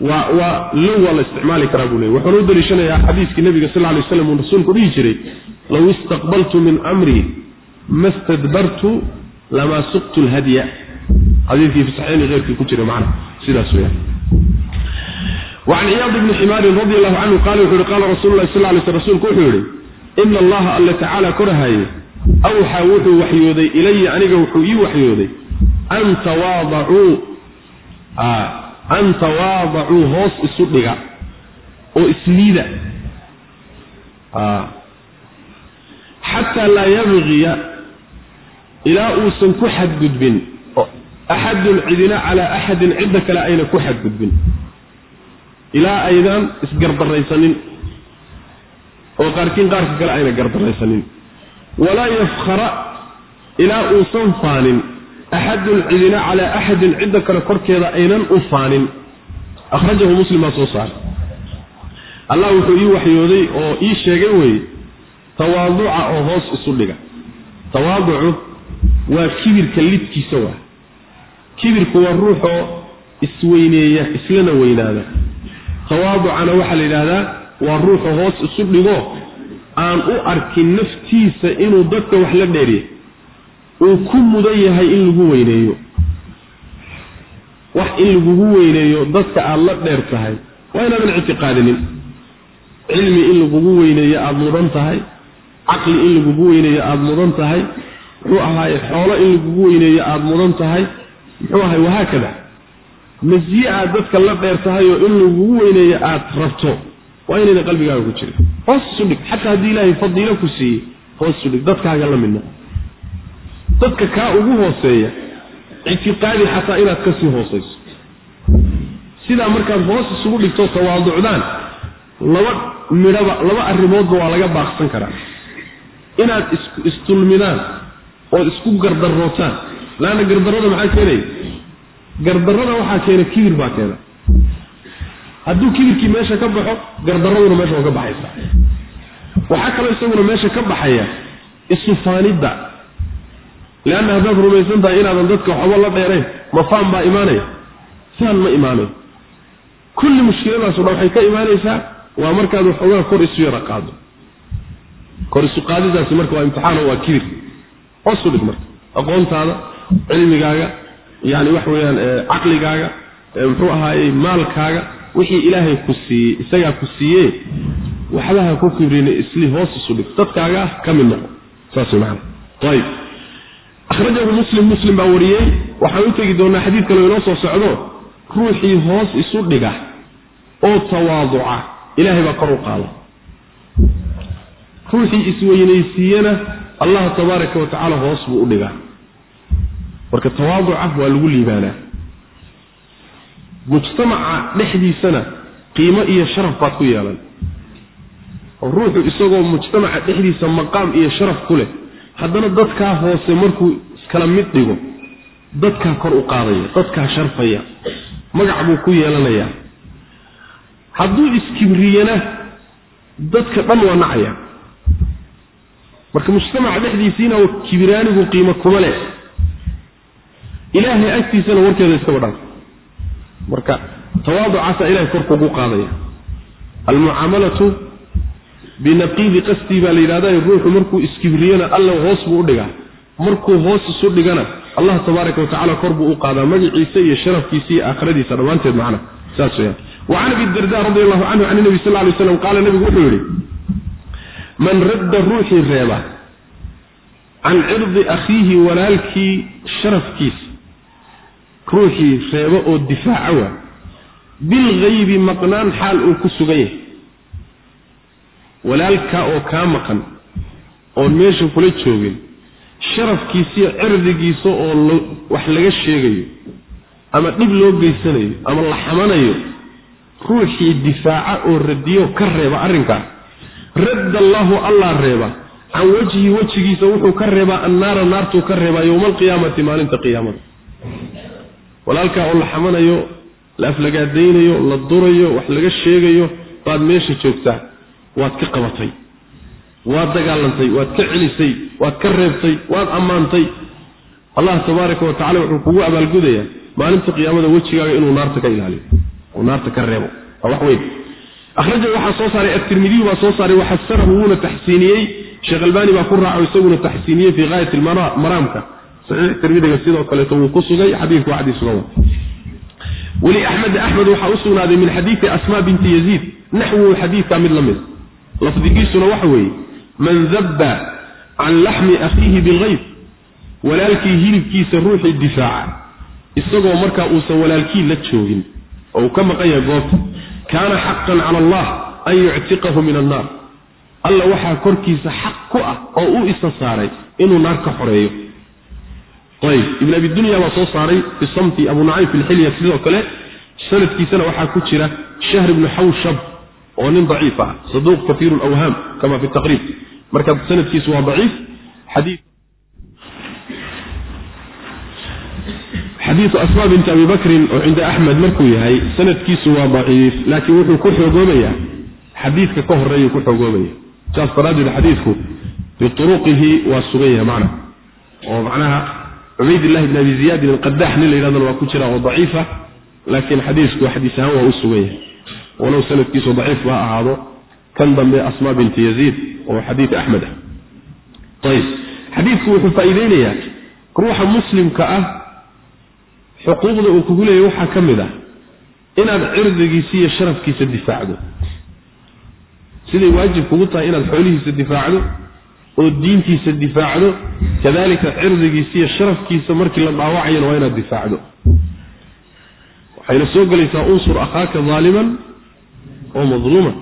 Speaker 1: waa waa low waa la isticmaali karaa buu leey wuxuuna u daliishanayaa xadiiskii nabiga sal lla lay uu rasuulku dhihi jiray low istaqbaltu min amrii ma stadbartu lamaa suqtu lhadya xadiidkii fi keyrkii ku jira macna sidaas weyaan wacan ciyaad ibni ximaarin radi allahu canhu qaala wuxu uhi qaala rasul lahi sal lay sl rsulku wuxuu yihi ina allaha alle tacaala korahaye awxaa wuxuu waxyooday ilaya aniga wuxuu ii waxyooday an tawaadacuu an tawaadacuu hoos isu dhiga oo isliida xataa laa yabqiya ilaa uusan ku xadgudbin axadun cidina calaa axadin cidda kale ayna ku xadgudbin ilaa aydan isgardaraysanin. Oo qaarkiin qaarka kale ayna gardaraysanin. Walaa yafkhara ilaa uusan faanin. Axadun cidina calaa axadin cidda kale korkeeda aynan u faanin. Akhrajahu muslim baa soo saaray allah wuxuu ii waxyooday oo ii sheegay weeye tawaaduca oo hoos isu dhiga. Tawaaducu waa kibirka lidkiisa waa. Kibirku waa ruuxoo isweyneeya islana weynaada tawaaducana waxaa la yidhaahdaa waa ruuxu hoos isu dhigo aan u arkin naftiisa inuu dadka wax la dheeriya uu ku mudan yahay in lagu weyneeyo. Wax in lagugu weyneeyo dadka aada la dheer tahay. Waa inaadan ictiqaadinin. Cilmi in lagugu weyneeyo aada mudan tahay. Caqli in lagugu weyneeyo aada mudan tahay. Muxuu ahaaye xoolo in lagugu weyneeyo aada mudan tahay. Muxuu ahay wahaakada masiye aad dadka la dheer tahay oo in lagugu weyneeyo aada rabto waa inayna qalbigaaga ku jirin hoos isu dhig xataa haddii ilaahay fadiilo ku siiyey hoos isu dhig dadkaaga la midna dadka kaa ugu hooseeya ictiqaadi xataa inaad ka sii hoosayso sidaa markaad hoos isugu dhigto tawaaducdaan laba midhaba laba arrimoodba waa laga baaqsan karaa inaad is istulmidaan ood isku gardarootaan laanna gardarrada maxaa keenaya gardarrada waxaa keena kibir baa keena hadduu kibirkii meesha ka baxo gardarraduna meesha ka baxaysa. Waxaa kaloo isaguna meesha ka baxaya isufaanidda leanna haddaad rumaysan tahay inaadan dadka waxba la dheerayn mafaan baa imaanaya? Saan ma imaanayo kulli mushkiladaaso dhan waxay ka imaanaysaa waa markaad waxoogaa kor isu yara qaado. Kor isu qaadidaasi marka waa imtixaano waa kibir. Hoosu dhig marka aqoontaada cilmigaaga yani waxa weeyaan caqligaaga muxuu ahaayey maalkaaga wixii ilaahay ku siiyey isagaa ku siiye waxbaha ku kibrina isli hoos isu dhig. Dadkaaga ka mid noqo saas macana ayib. Akhrajahu muslim muslim baa wariyey. Waxaan u tegi doonaa xadiid kale inoo soo socdo. Ruuxii hoos isu dhiga oo tawaaduca. Ilaahay baa kor u qaada. Ruuxii isweynaysiiyena allah tabaaraka wa tacaala hoos buu u dhigaa marka tawaaduca waa lagu liibaanaa. Mujtamaca dhexdiisana qiimo iyo sharaf baad ku yeelan oo ruuxu isagoo mujtamaca dhexdiisa maqaam iyo sharaf ku leh haddana dadkaa hoose markuu iskala mid dhigo dadkaa kor u qaadaya dadkaa sharfaya magac buu ku yeelanayaa. Hadduu iskibriyana dadka dhan waa nacaya. Marka mujtamaca dhexdiisiina kibiraanigu qiimo kuma leh ilaahay agtiisana warkeeda iskaba dhaaf marka tawaaducaasaa ilahay kor kugu qaadaya. Almucaamalatu binaqiidi qasdii baa la yidhahda ruuxu markuu iskibriyana alla hoos buu u dhigaa. Markuu hoos isu dhigana allah tabaaraka watacala kor buu u qaadaa magaciisa iyo sharafkiisa iyo aakhiradiisa dhammaanteed macna. Saas weyaan wacan abi darda radi allahu canhu can nabi sal lay slam qaala nabigu wuxuu yidhi man radda ruuxii reeba can cirdi akhiihi walaalkii sharafkiisa ruuxii reebo oo difaaca waa. Bilgaybi maqnaan xaal uu ku sugan yahay walaalkaa oo kaa maqan oon meesha kula joogin sharafkiisiyo cirdigiisa oo wax laga sheegayo ama dhib loo geysanayo ama la xamanayo ruuxii difaaca oo radiyo ka reeba arrinkaa radda allaahu allah reeba can wajhi wejigiisa wuxuu ka reebaa annaara naartuu ka reebaa yowma alqiyaamati maalinta qiyaamada walaalkaa oo la xamanayo la aflagaadaynayo la durayo wax laga sheegayo baad meesha joogtaa waad ka qabatay waad dagaalantay waad ka celisay waad ka reebtay waad ammaantay. Allah tabaaraka wa tacala wuxuu kugu abaalgudayaa maalinta qiyaamada wejigaaga inuu naarta ka ilaaliyo uu naarta ka reebo. Waa wax weyn. Akhrajahu waxaa soo saaray atirmidiyu baa soo saaray waxasanahu wuuna taxsiiniyey. Sheekh albani baa ku raaco isaguna taxsiiniyey fii gaayat maraamka saxiix tirmidiga sidoo kaleeto wuu ku sugay xadiidku waa xadiis sugan weli axmed axmed waxaa u sugnaaday min xadiidi asma binti yaziid naxwuhu xadiidka mid la mid. Lafdigiisuna waxa weeye man dabba can laxmi akhiihi bilgayb walaalkii hilibkiisa ruuxii difaaca. Isagoo markaa uusan walaalkii la joogin oo uu ka maqan yahay goobta kaana xaqan cala allah an yuctiqahu min annaar. Alla waxaa korkiisa xaq ku ah oo u isa saaray inuu naar ka xoreeyo ibn abi dunya baa soo saaray fi samti abu nucaym fi lxilya sidoo kale sanadkiisana waxaa ku jira shahr ibnu xawshab oo nin daciif ah saduuq kafiiru lawhaam kama fi taqriib marka sanadkiisu waa daciif xadii xadiidu asmaa binti abi bakrin oo cinda axmed markuu yahay sanadkiisu waa daciif laakiin wuxuu ku xoogoobayaa. Xadiidka ka horeeyuu ku xoogoobaya saas daraaddeed xadiidku biuruqihi waa sugan yahay macna. Oo macnaha cubaydillahi bn abi ziyaadin alqadax nin la yidhahdana waa ku jira oo daciifa laakiin xadiisku xadiis ahaan waa u sugan yahay walow sanadkiisu daciif ba ahaado kan dambe asmaa binti yaziid oo xadiid axmed ah. Ayib xadiidku wuxuu faa-iideynayaa ruuxa muslimka ah xuquuqda uu kugu leeyahy waxaa ka mid ah inaad cirdigiisa iyo sharafkiisa difaacdo. Siday waajib kugu tahay inaad xoolihiisa difaacdo oo diintiisa difaacdo kadalika cirdigiisa iyo sharafkiisa markii la dhaawacayana waa inaad difaacdo. Waxayna soo gelaysaa unsur akhaaka daaliman oo madluuman.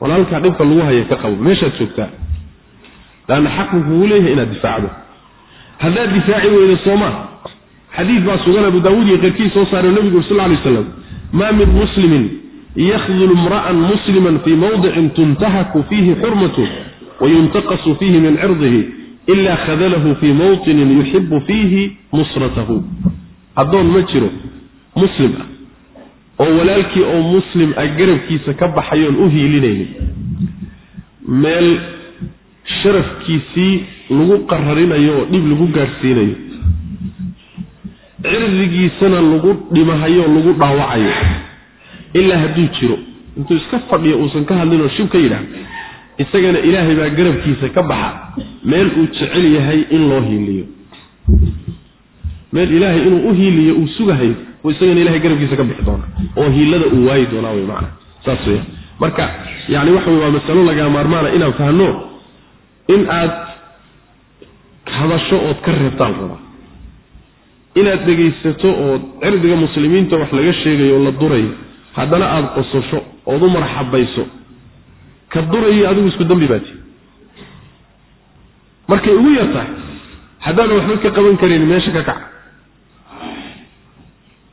Speaker 1: Walaalkaa dhibka lagu haya ka qabo meeshaad joogtaa. Laanna xaqu kugu leeyahay inaad difaacdo. Haddaad difaaci weydo sooma xadiid baa sugan abu daawuud iyo keyrkii soo saareo nebigu sal lla alay slam maa min muslimin yakdulu imra'an musliman fii mawdicin tuntahaku fiihi xurmatu wayuntaqasu fiihi min cirdihi ila khadalahu fii mawtinin yuxibu fiihi nusratahu addoon ma jiro muslim ah oo walaalkii oo muslim ah garabkiisa ka baxayoon u hiilinaynin meel sharafkiisii lagu qararinayo oo dhib lagu gaadhsiinayo cirdigiisana lagu dhimahayo o lagu dhaawacayo ilaa hadduu jiro intuu iska fadhiyo uusan ka hadlinoo shib ka yidhaah isagana ilaahay baa garabkiisa ka baxa. Meel uu jecel yahay in loo hiiliyo. Meel ilaahay inuu u hiiliyo uu sugahayo oo isagana ilahay garabkiisa ka bixi doona oo hiilada uu waayi doonaa wey maana saas weya marka yani waxa wey waa masalo lagaa maarmaana inaan fahno in aad hadasho ood ka reebtaan rabaa inaad dhegaysato ood cirdiga muslimiinta wax laga sheegayo oo la durayo haddana aada qososho ood u marxabayso ka durayo adigu isku dambi baati markay ugu yartahay haddaadan waxba ka qaban karin meesha ka kaca.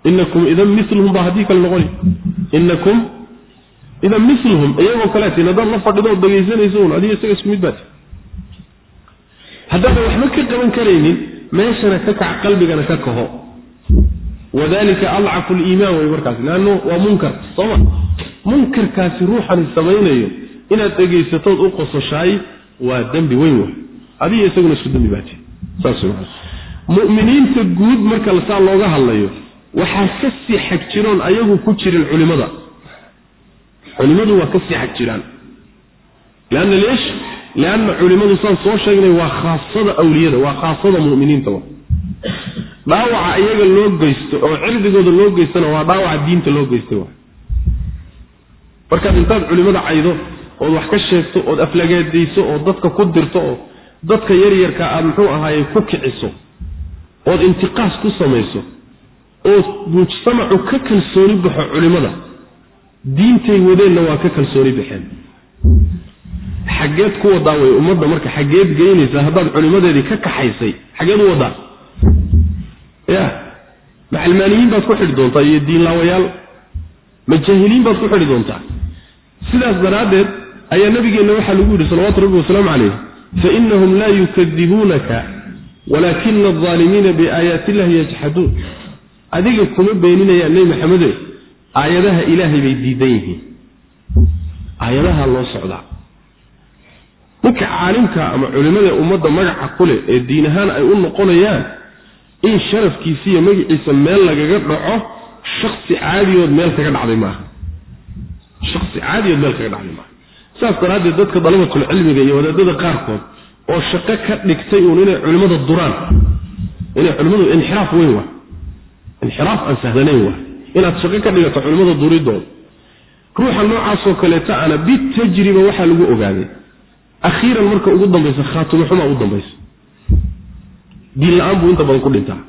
Speaker 1: Inakum idan miluhum baa haddii kale noqoni. Inakum idan miluhum iyagoo kaleetin haddaad la fadhido ood dhegaysanayso un adiga isaga isku mid baati haddaadan waxba ka qaban karaynin meeshana ka kac qalbigana ka kaho wadalika adcafu liimaan wey markaas leanno waa munkar sooma munkarkaasi ruuxani samaynayo inaad dhegaysatood u qososhaay waa dembi weyn wa adiga isaguna isku dembi baati muminiinta guud marka saa looga hadlayo waxaa ka sii xag jiroon ayagu ku jirin culimada. Culimadu waa ka sii xag jiraan. Leanna leesh leanna culimadu saan soo sheegnay waa khaasada awliyada waa khaasada muminiinta dhaawaca iyaga loo geysto oo cirdigooda loo geystana waa dhaawaca diinta loo geystay wa. Intaad culimada caydo ood wax ka sheegto ood aflagaadayso oo dadka ku dirto oo dadka yaryarka aad muxuu ahaaye ku kiciso ood intiqaas ku samayso oo mujtamacu ka kalsooni baxo culimada diintay wadeenna waa ka kalsooni baxeen. Xaggeed ku wadaa wey ummadda marka xaggeed geynaysaa haddaad culimadeedii ka kaxaysay xaggeed u wadaa ya macalmaaniyiin baad ku xidhi doontaa iyo diinlaawayaal majaahiliin baad ku xidhi doontaa. Sidaas daraaddeed ayaa nabigeenna waxaa lagu yidhi salawatu rabbi wasalaamu calayh fainahum laa yukadibuunaka walaakina aldaalimiina biaayaati illahi yajxaduun. Adiga kuma beeninayaan nebi maxamede aayadaha ilaahay bay diidan yihiin. Aayadaha loo socdaa ninka caalimka ama culimada ummadda magaca ku leh ee diin ahaan ay u noqonayaan in sharafkiisa iyo magaciisa meel lagaga dhaco shaksi caadiyood meel kaga dhacday maaha. Shaksi caadiyood meel kaga dhacday maaha saas daraaddeed dadka dalabatul cilmiga iyo wadaadada qaarkood oo shaqo ka dhigtay uun inay culimmada duraan inay culimmadu inxiraaf weyn waa inxiraaf aan sahlanayn waa inaad shaqo ka dhigato culimmada duridooda ruuxa noocaasoo kaleeta ana bitajriba waxaa lagu ogaaday akhiiran marka ugu dambaysa khaatimo xumaa u dambaysa. Diin la'aan buu inta badan ku dhintaa.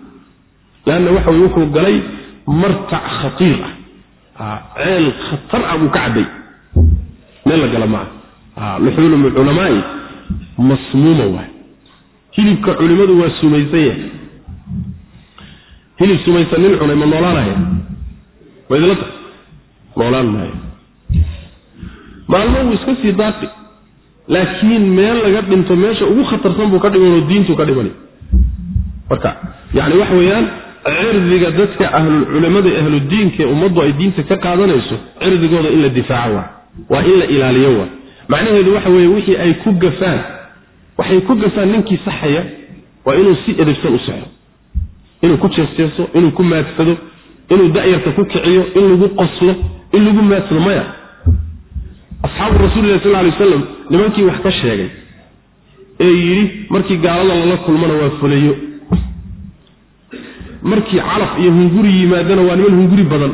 Speaker 1: Leanna waxa weye wuxuu galay martac khatiir ah. Ceel khatar ah buu ka cabbay meel la gala maaha. Luxuulum culamaai masmuuma waay hilibka culimadu waa sumaysan yahay hilib sumaysan nin cunay ma noolaanaya ma idinla tahay? Noolaan maayo maalmo wuu iska sii daaqi. Laakiin meel laga dhinto meesha ugu khatarsan buu ka dhiman oo diintu ka dhimani marka yani waxa weeyaan cirdiga dadka ahlulculamada ahludiinka ee ummaddu ay diinta ka qaadanayso cirdigooda in la difaaco waa waa in la ilaaliyo waa macnaheedu waxa weeye wixii ay ku gafaan waxay ku gafaan ninkii saxaya waa inuu si edebsan u saxo. Inuu ku jeesteeso inuu ku maadsado inuu da'yarta ku kiciyo in lagu qoslo in lagu maadsado maya. Asxaabu rasuulilah sal alay wasalam nimankii wax ka sheegay ee yidhi markii gaalada lala kulmana waa fulayo markii calaf iyo hunguri yimaadana waa niman hunguri badan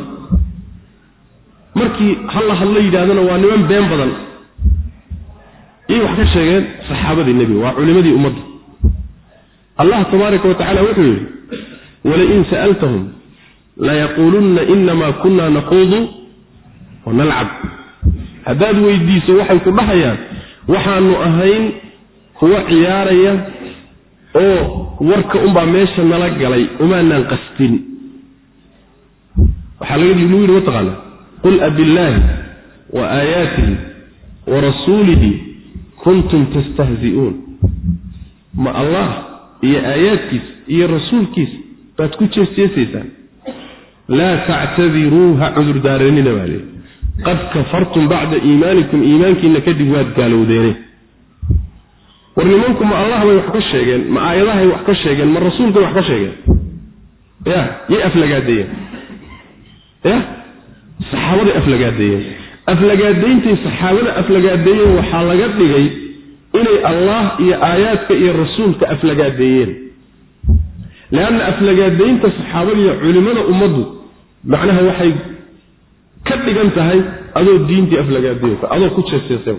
Speaker 1: markii halla hadla yidhaahdana waa niman been badan. Iyay wax ka sheegeen saxaabadii nebiga waa culimadii ummadda allah tabaaraka wa tacala wuxuu yidhi walain sa'altahum layaquulunna inamaa kunna naquudu wa nalcab haddaad weydiiso waxay ku dhahayaan waxaanu ahayn kuwa ciyaaraya oo warka unbaa meesha nala galay umaanaan qastin waxaa lagu yidhi mataqaana qul abillaahi wa aayaatihi wa rasuulihi kuntum tastahzi'uun ma allah iyo aayaadkiisa iyo rasuulkiisa baad ku jeesjeesaysaan laa tactadiruu ha cudurdaaranina baa leey qad kafartum bacda iimaanikum iimaankiina kadib waad gaalowdeene. War nimanku ma allah bay wax ka sheegeen ma aayadahay wax ka sheegeen ma rasuulkay wax ka sheegeen yay aflagaadeeyeen aflagaadayntay saxaabada aflagaadeeyeen waxaa laga dhigay inay allah iyo aayaadka iyo rasuulka aflagaadeeyeen leanna aflagaadaynta saxaabada iyo culimmada ummaddu macnaha waxay ka dhigan tahay adoo diintii aflagaadeeyota adoo ku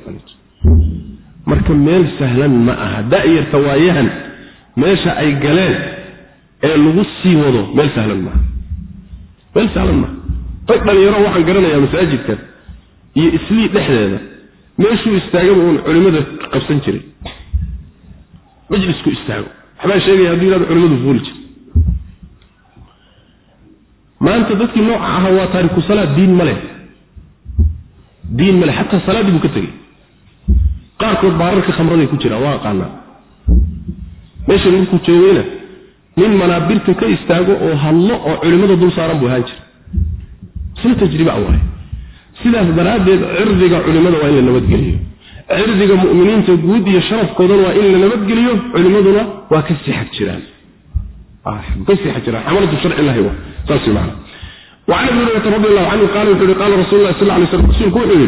Speaker 1: kaleeto marka meel sahlan ma aha da'yarta waayahan meesha ay galeen ee lagu sii wado meel sahlan maaha meel sahlan maaha rag dhalinyaro waxaan garanayaa masaajidkan iyo islii dhexdeeda. Meeshuu istaagaba uun culimmada qabsan jiray. Majlisku istaago. Waxbaa sheegaya hadduu yihahdo culimmadu fuuli jira maanta dadkii nooca ahaa waa taariku salaad diin ma leh. Diin ma leh. Xataa salaaddii buu ka tegey. Qaarkood baararka khamraday ku jiraan waa aqaanaa. Meesha markuu joogayna nin manaabirta ka istaago oo hadlo oo culimmada dul saaran buu ahaan jira sila tajriba waay sidaas daraaddeed cirdiga culimmada waa in la nabadgeliyo cirdiga mu'miniinta guud iyo sharafkoodana waa in la nabadgeliyo culimmaduna waa ka sixag jiraan ka sixag jiraan xamalatu sharci lahi wa saas macana وعن ابي هريره رضي الله عنه قال وحده قال رسول الله صلى الله عليه وسلم رسولك وحده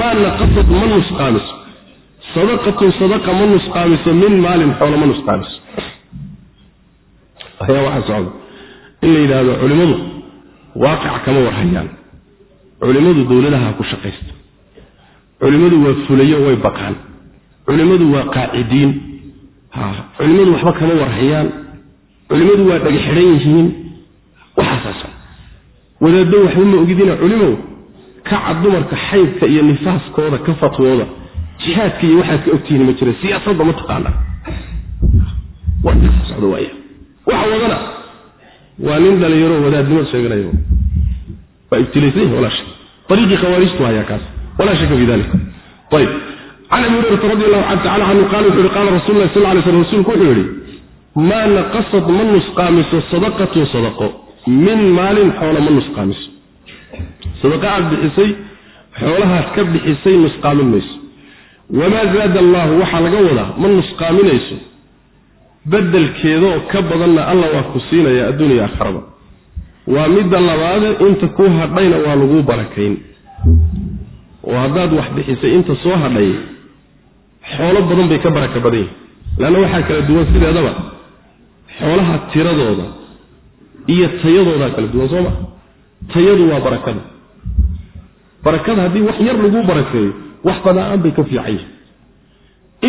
Speaker 1: ما نقصت من نسقامس صدقة صدقة من نسقامس من مال حول من نسقامس هي واحد صعب waaqic kama warhayaan. Culimmadu dowladaha ku shaqaysta culimmadu waa fulayo way baqaan. Culimmadu waa qaacidiin. Ha culimmadu waxba kama warhayaan. Culimmadu waa dhag xidhan yihiin. Waxaasaasa wadaaddo waxba ma ogidina culimow kacad dumarka xaydka iyo nifaaskooda ka fatwooda jihaadka iyo waxaad ka ogtihiin ma jira. Siyaasadda ma taqaanaa. Waxa wadana waa nin dhalinyaro wadaadnimo sheeganayo. Waa ibtilaysan yahay walaa shay ariiqii khawaarijtu hayaa kaas. Walaa shaka fi dalika ayib. Can abi hurayrata radi allahu tacala canhu qaala wuxu yihi qaala rasul lah sal lay slam rasuulku wuxuu yihi maa naqasad ma nusqaamiso sadaqatun sadaqo. Min maalin xoola ma nusqaamiso sadaqa aad bixisay xoolahaad ka bixisay nusqaamin mayso. Wamaa zaada allaahu waxaa laga wadaa ma nusqaaminayso bedelkeedaoo ka badanna alla waa ku siinaya adduuniya aakharaba waa midda labaade inta ku hadhayna waa laguu barakayn. Oo haddaad wax bixisay inta soo hadhay xoolo badan bay ka baraka badan yihiin leanna waxaa kala duwan sideedaba. Xoolaha tiradooda iyo tayadoodaa kala duwan soo ma? Tayadu waa barakada. Barakada haddii wax yar lagu barakeeyo wax badaan bay ka fiican yihiin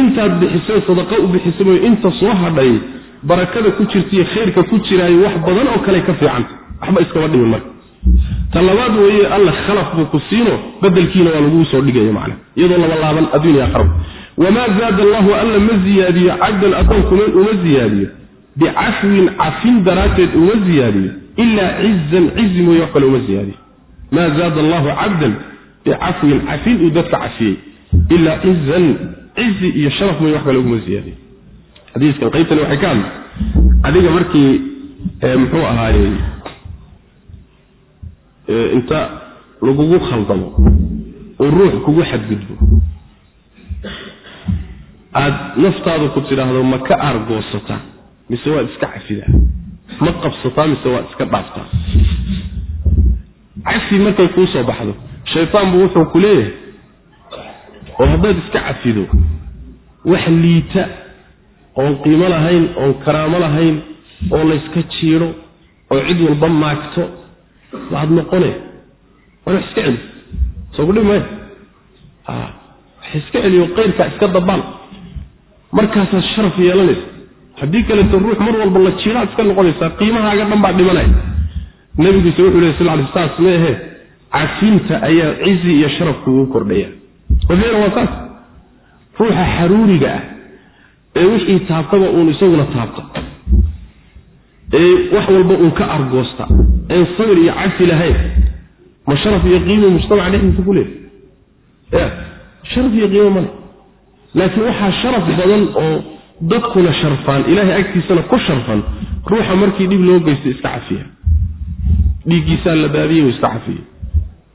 Speaker 1: intaad bixisay sadaqa u bixisay inta soo hadhay barakada ku jirtaiyo khayrka ku jiraayo wax badan oo kale ka fiicanta waxba iskama dhimin marka. Ta labaad weeye alla khalaf buu ku siino bedelkiina waa laguu soo dhigaya macna. Iyadoo laba laaban adduuniya aqrab wamaa zaada allahu alla ma ziyaadiyo cabdan addoonkuman uma ziyaadiyo. Bicafwin cafin daraadteed uma ziyaadiyo ilaa cizan cizi mooye wax kale uma ziyaadiyo. Maa zaada allahu cabdan bicafwin cafin uu dadka cafiyey ilaa cizan cizi iyo sharaf mooye wax kale uguma ziyaadiyo xadiiskan qaybtani waxay ka hadlay adiga markii muxuu ahaayey inta lagugu khaldamo oo ruux kugu xadgudbo. Aada naftaadu ku tidhaahdo ma ka aargoosataa mise waad iska cafidaa ma qabsataa mise waad iska dhaaftaa? Cafi markay kuu soo baxdo shaytaan buu wuxuu ku leeyahay oo haddaad iska cafido wax liita oon qiimo lahayn oon karaamo lahayn oo layska jiidho oo cid walba maagto waad noqone? War wax iska celi. Soo kudhibi maayo? Wax iska celiyo qayrkaa iska dabaan markaasaad sharaf yeelanaysa. Haddii kaleeto ruux mar walba la jiidhaad iska noqonaysaa qiimahaaga dhan baa dhimanaya. Nabiguise wuxuu leh sal ly saas meehe cafinta ayaa cizi iyo sharaf kugu kordhaya wafeena waa saas. Ruuxa xaruuriga ah ee wixii taabtaba uun isaguna taabta. Ee wax walba uun ka argoosta. Een sabir iyo cafi lahayn. Ma sharaf iyo qiimo mujtamaca dhexdiisa ku leehay ya sharaf iyo qiimo male laakiin waxaa sharaf badan oo dadkuna sharfaan ilaahay agtiisana ku sharfan ruuxa markii dhib loo geysta iska cafiya. Dhiiggiisaa la daadiyey iska cafiye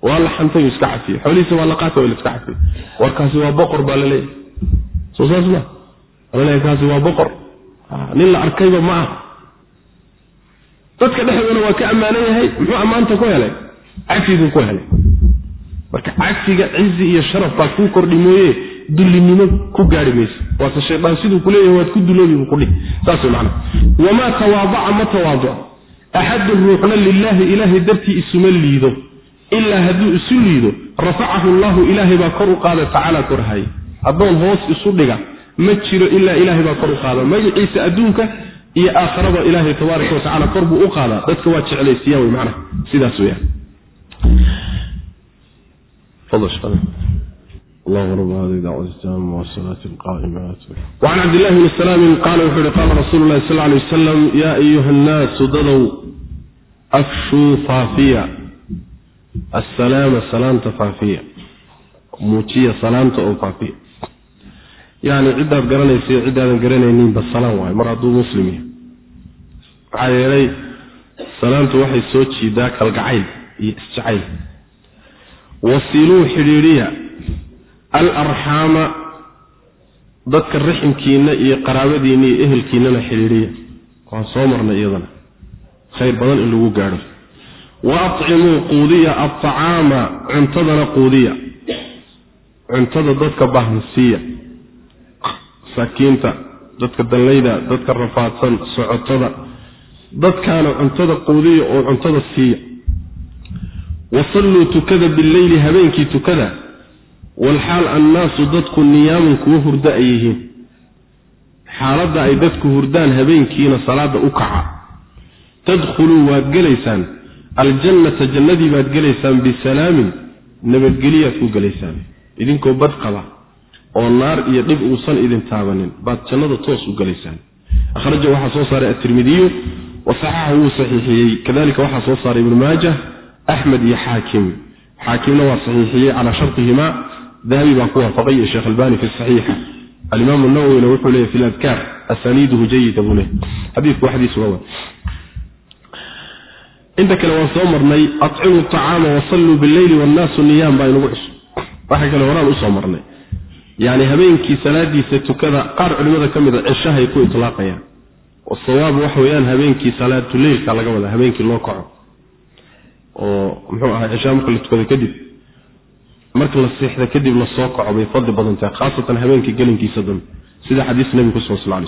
Speaker 1: waa la xantay iska cafiye xoolihiisa waa la qaatay la iska cafiye warkaasi waa boqor baa la leeyahay soo saas ma. Alaleeyahay kaasi waa boqor. Nin la arkayba ma aha. Dadka dhexdoona waa ka ammaanan yahay muxuu ammaanta ku helay? Cafiguu ku helay. Marka cafiga cizi iyo sharaf baa kuu kordhi mooye dullinimo ku gaari mayso waase shaydaan siduu kuleeyahay waad ku duloobi buu kudhi saas macana wamaa tawaadaca ma tawaaduc axadun ruuxna lilaahi ilaahay dartii isuma liido ilaa hadduu isu liido rafacahu allahu ilaahay baa kor u qaada tacaala korhaye addoon hoos isu dhiga ma jiro ilaa ilaahay baa kor u qaada magaciisa adduunka iyo aakharaba ilaahay tabaaraka wa tacala kor buu u qaadaa dadka waa jeclaysiiya wey macnaha sidaas weyaan اللهم رب هذه الدعوة التامة والصلاة القائمة وعن عبد الله بن سلام قال وحر قال رسول الله صلى الله عليه asalaama salaamta faafiya. Muujiya salaamta oo faafiya. Yani ciddaad garanaysa iyo ciddaadan garanayninba salaam waayo. Mar hadduu muslim yahay. Maxaa yeelay salaamtu waxay soo jiidaa kalgacayl iyo isjacayl. Wasiluu xidhiidhiya alarxaama dadka raximkiina iyo qaraabadiina iyo ehelkiinana xidhiidhiya. Waan soo marnay iyadana. Khayr badan in lagu gaadho wa acimuu quudiya altacaama cuntadana quudiya cuntada dadka bahansiiya masaakiinta dadka dallayda dadka rafaadsan socotada dadkaana cuntada quudiya oo cuntada siiya wasalluu tukada bileyli habeenkii tukada walxaal annaasu dadku niyaamun kuwa hurdo ay yihiin xaaladda ay dadku hurdaan habeenkiina salaada u kaca tadkhuluu waad gelaysaan aljannata jannadii baad gelaysaan bisalaamin nabadgeliyaad ku gelaysaan. Idinkoo bad qaba oo naar iyo dhib uusan idin taabanin baad jannada toos u gelaysaan. Akhraja waxaa soo saaray atirmidiyu wa saxaxa wuu saxiixiyey. Kadalika waxaa soo saaray ibnu maajah axmed iyo xaakim. Xaakimna waa saxiixiyey calaa shartihimaa dahabi baa ku waafaqay iyo sheekh albani fi saxiixa. Alimaam nawowina wuxuu leeyahy fi ladkaar asaniiduhu jayida buu leeyahy xadiidku waa xadiis waawa inta kale waan soo marnay atcimu acaama wasalluu bileyli wannaasu niyaam baa inagu cusub. Waxa kale horaan u soo marnay. Yani habeenkii salaadiisa tukada qaar culimada ka mid a ceshahay ku itlaaqayaan. Wasawaabu waxa weeyaan habeenkii salaatuleylka laga wada habeenkii loo kaco. Oo muxuu ahay ceshaa marka la tukada kadib marka la seexda kadib la soo kaco bay fadli badan tahay khaasatan habeenkii gelinkiisa dambe sida xadiis kusugan sal lay slm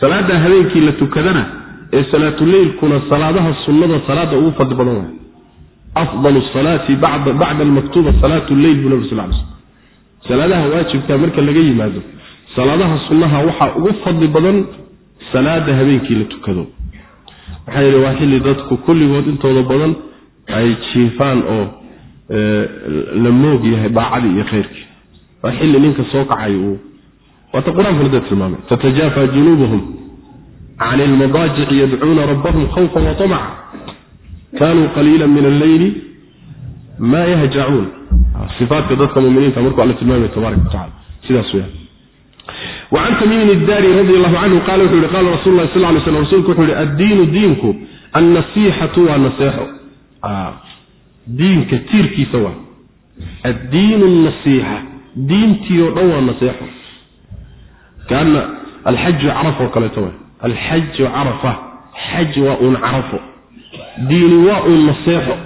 Speaker 1: salaada habeenkii la tukadana ee salaatuleylkuna salaadaha sunnada salaada ugu fadli badan waay. Afdalu salaati bacda almaktuuba salaatu leyl buu nabi sal lay slm salaadaha waajibka marka laga yimaado salaadaha sunnaha waxaa ugu fadli badan salaada habeenkii la tukado. Maxaa yeele waa xilli dadku kulligood intooda badan ay jiifaan oo la moog yahay daacadii iyo khayrkii. Waa xilli ninka soo kacay uu waata qur'aankuna dee tilmaamay? Tatajaafa junuubuhum can ilmadaajici yadcuuna rabbahum khawfan wa tamaca kaanuu qaliila min alleyli ma yahjacuun sifaatka dadka muminiinta markuu alla tilmaamay tabaaraka watacala sidaas weyaan iddaari radi allahu canhu qaala wuxuu yihi qaala rasul lah sal lay slam rsulku wuxuu yihi addiinu diinku annasiixatu waa naseexo diinka tiirkiisa waa addiinu nasiixa diintii oo dhan waa naseexo kaana alxaju carafo kaleeto wa alxaju carafa xaj waa uun carafo diini waa uun naseexo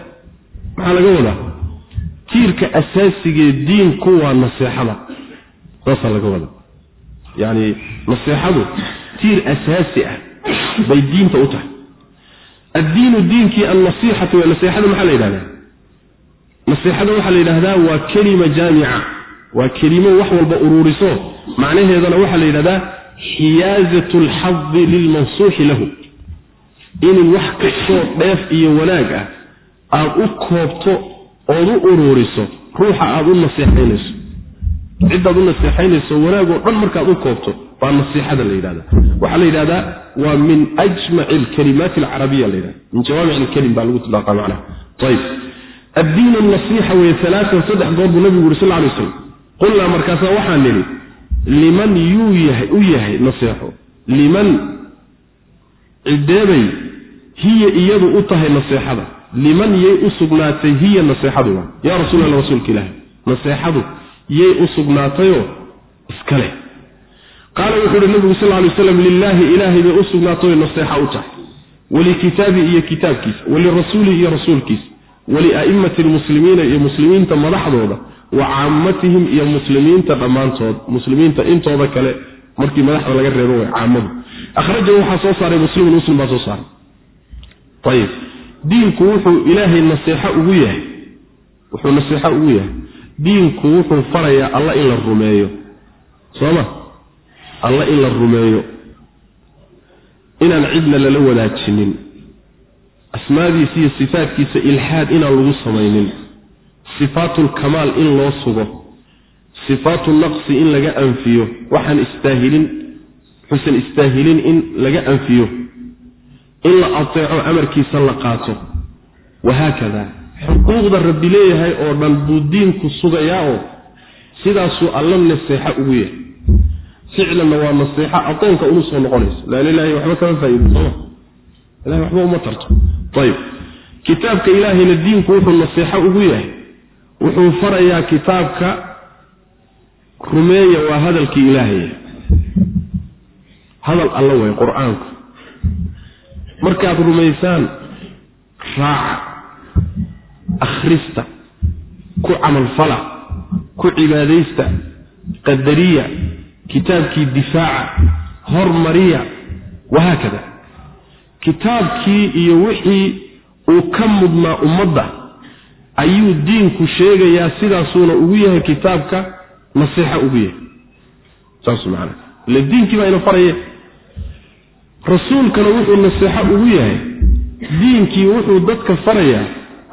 Speaker 1: maxaa laga wadaa tiirka asaasigee diinku waa naseexada saasaa laga wadaa yacni naseexadu tiir asaasi ah bay diinta u tahay addiinu diinkii annasiixatu naseexada maxaa la yidhahdaa naseexada waxaa la yidhahdaa waa kelima jaamica waa kelimo wax walba uruuriso macnaheedana waxaa la yidhahdaa xiyaazatu alxadi lilmansuuxi lahu. In wax kastoo dheef iyo wanaag ah aad u koobto ood u uruuriso ruuxa aad u naseexaynayso ciddaad u naseexaynayso wanaag dhan markaad u koobto baa nasiixada la yidhahda waxaa la yidhahdaa waa min ajmaci alkalimaati alcarabiya la yidhahda min jawaamic alkelim baa lagu tilaaqa macnaha. Ayib addiin nasiixa weye alaaan saddex goor buu nabigu yuri sal ly slam qulnaa markaasaa waxaan nidhi liman yuu yahay u yahay naseexo liman cideebay hiya iyadu u tahay naseexada liman yay u sugnaatay hiya naseexadu yaa rasuul alla rasuulka ilaahi naseexadu yay u sugnaatayoo iskale qaala wuxuu uhi nabigu sal lay slam lilaahi ilaahay bay u sugnaatay oy naseexa u tahay. Walikitaabi iyo kitaabkiisa walirasuuli iyo rasuulkiisa walia'immati lmuslimiina iyo muslimiinta madaxdooda wa caamatihim iyo muslimiinta dhammaantood muslimiinta intooda kale markii madaxda laga reebo way caamadu akhrajahu waxaa soo saaray muslimun muslim baa soo saaray. Ayib diinku wuxuu ilaahay naseexo ugu yahay. Wuxuu naseexo ugu yahay. Diinku wuxuu farayaa alla in la rumeeyo. Sooma? Alla in la rumeeyo. Inaan cidna lala wadaajinin. Asmaadiisa iyo sifaatkiisa ilxaad inaan lagu samaynin sifaatulkamaal in loo sugo sifaatu naqsi in laga anfiyo waxaan istaahilin xusan istaahilin in laga anfiyo in la ateeco amarkiisa la qaato. Wahaakada xuquuqda rabbi leeyahay oo dhan buu diinku sugayaa oo sidaasuu alla naseexo ugu yahay. Ficlanna waa naseexo adoonka unu soo noqonayso. Laan ilaahay waxba kama faa'iidin sooma ilahay waxba uma tarto. Ayib kitaabka ilaahayna diinku wuxuu naseexo ugu yahay wuxuu farayaa kitaabka rumeeya waa hadalkii ilaahaya hadal alla way qur'aanku. Markaad rumaysaan raaca akhrista. Ku camalfala ku cibaadaysta. Qadariya. Kitaabkii difaaca. Hormariya. Wahaakada kitaabkii iyo wixii uu ka mudnaa ummadda ayuu diinku sheegayaa sidaasuuna ugu yahay kitaabka naseexo ugu yahay. Saas macana ile diinkii baa ina faraye rasuulkana wuxuu naseexo ugu yahay. Diinkii wuxuu dadka farayaa.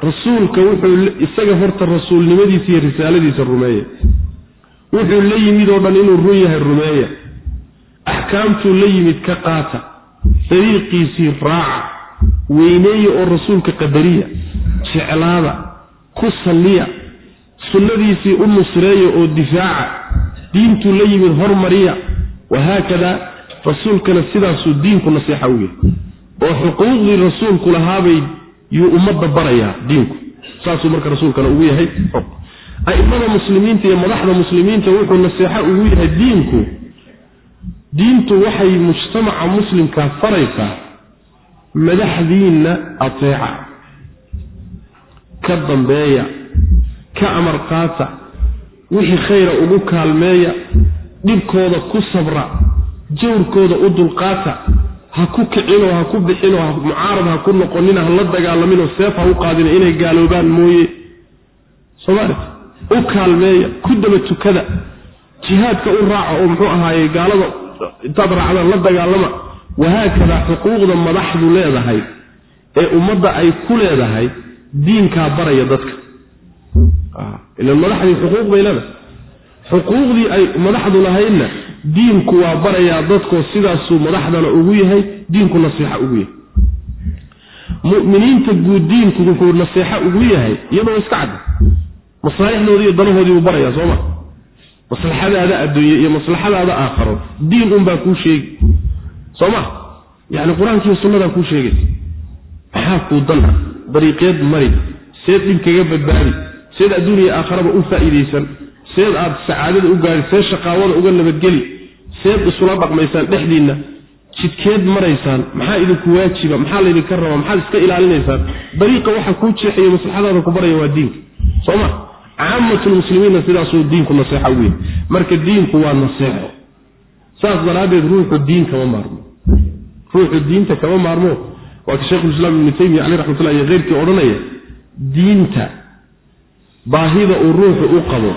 Speaker 1: Rasuulka wuxuu isaga horta rasuulnimadiisa iyo risaaladiisa rumeeya wuxuu la yimid oo dhan inuu run yahay rumeeya. Axkaamtuu la yimid ka qaata. Dariiqiisii raaca. Weyneeya oo rasuulka qadariya. Jeclaada ku salliya sunnadiisii u nusreeya oo difaaca diintuu la yimid hormariya wahaakada rasuulkana sidaasuu diinku naseexa u yahay. Oo xuquuqdii rasuulku lahaabay yuu ummadda barayaa diinku. Saasuu marka rasuulkana ugu yahay. A'immada muslimiinta iyo madaxda muslimiinta wuxuu naseexo ugu yahay diinku. Diintu waxay mujtamaca muslimka faraysaa madaxdiinna ateeca ka dambeeya ka amar qaata wixii khayra ugu kaalmeeya dhibkooda ku sabra jawrkooda u dulqaata ha ku kicinoo ha ku bixinoo mucaarad ha ku noqonina ha la dagaalaminoo seef ha u qaadina inay gaaloobaan mooye. Soomaalit u kaalmeeya ku daba tukada jihaadka u raaca oo muxuu ahaaye gaalada intaad raacdaan la dagaalama wahaakada xuquuqda madaxdu leedahay ee ummadda ay ku leedahay diinkaa baraya dadka. Ilan madaxdii xuquuq bay leedahay xuquuqdii ay madaxdu lahaydna diinku waa barayaa dadkoo sidaasuu madaxdana ugu yahay diinku nasiixa ugu yahay. Mu'miniinta guud diinku nasiixa ugu yahay iyadoo iska cadda. Masaalixdoodii iyo danahoodii buu barayaa sooma maslaxadaada adduunye iyo maslaxadaada aakharo diin unbaa kuu sheegi. Soo ma? Yacni qur'aankiiyo sunnadaa kuu sheegaysa. Maxaa kuu dan ah dariiqeed mari seed dhib kaga badbaadi seed adduuniya aakharaba u faa'iidaysan seed aad sacaadada u gaari seed shaqaawada uga nabadgeli seed isula dhaqmaysaan dhexdiinna jidkeed maraysaan maxaa idinku waajiba maxaa laydinka rabaa maxaad iska ilaalinaysaan dariiqa waxa kuu jeexayo maslaxadaada ku baraya waa diinka. Soo ma? Caamatulmuslimiinna sidaasuu diinku naseexa ugu yahay marka diinku waa naseexo saas daraaddeed ruuxu diin kama maarmo. Ruuxu diinta kama maarmo waa ka sheikhulislaam ibnu taymiya caleyh raxmatullah iyo keyrkii odhanaya diinta baahida uu ruuxu u qabo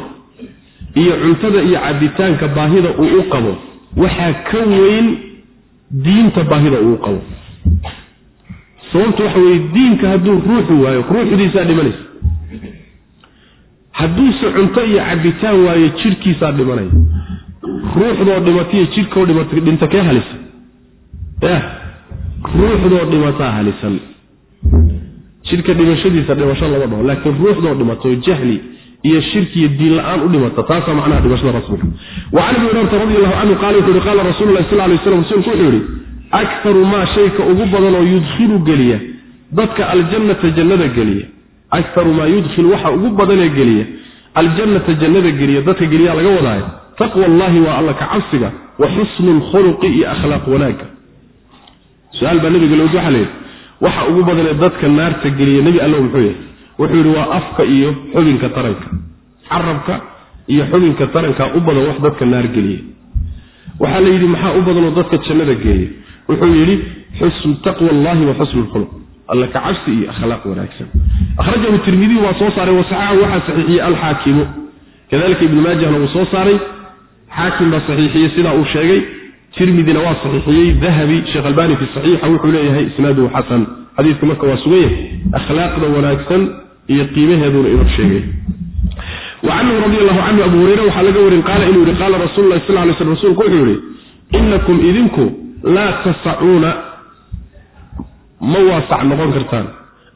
Speaker 1: iyo cuntada iyo cabitaanka baahida uu u qabo waxaa ka weyn diinta baahida uu qabo. Sababtu waxa weye diinka hadduu ruuxu waayo ruuxdiisaa dhimanaysa. Hadduuse cunto iyo cabitaan waayo jidhkiisaa dhimanaya. Ruuxdoo dhimata iyo jidhkoo dhimata dhinta kee halisan ya ruuxdoo dhimataa halisan. Jidhka dhimashadiisa dhimasho lama dhaho laakiin ruuxdoo dhimato jahli iyo shirki iyo diin la'aan u dhimata taasaa macnaha dhimashada rasmiga wa can abi hurayrata radi allahu canhu qaala wuxu uhi qaala rasuulu lahi sal lay slam rasuulku wuxuu yihi akharu maa shayka ugu badan oo yudkhilu geliya dadka aljannata jannada geliya akharu maa yudkhilu waxa ugu badanee geliya aljannata jannada geliya dadka geliyaa laga wadaayo taqwa allahi waa alla ka cabsiga wa xusnu lkhuluqi iyo akhlaaq wanaagga su'aal baa nabiga lood waxa layidhi waxa ugu badanee dadka naarta geliya nebi allow muxuu yahay wuxuu yidhi waa afka iyo xubinka taranka carabka iyo xubinka taranka u badan wax dadka naar geliya. Waxaa la yidhi maxaa u badanoo dadka jannada geeya? Wuxuu yidhi xusnu taqwa allahi wa xusnu lkhuluq. Alla ka iyo akhlaaq wanaagsan. Akhrajahu tirmidiyu waa soo saaray wasaxaxahu waxaa saxiixiyey alxaakimu. Kadalika ibnu maajahna wuu soo saaray. Xaakim baa saxiixiyey sidaa uu sheegay tirmidina waa saxiixiyey dahabi sheekh albani fi saxiixa wuxuu leeyahay isnaaduhu xasan. Xadiidka marka waa sugan yahay akhlaaqda wanaagsan iyo qiimaheeduna inoo sheegay. Wacanhu radi allahu canhu abu hureyre waxaa laga warin qaala inuu yihi qaala rasulu lahi sal lay sl rsulku wuxuu yihi inakum idinku laa tasacuuna ma waasac noqon kartaan.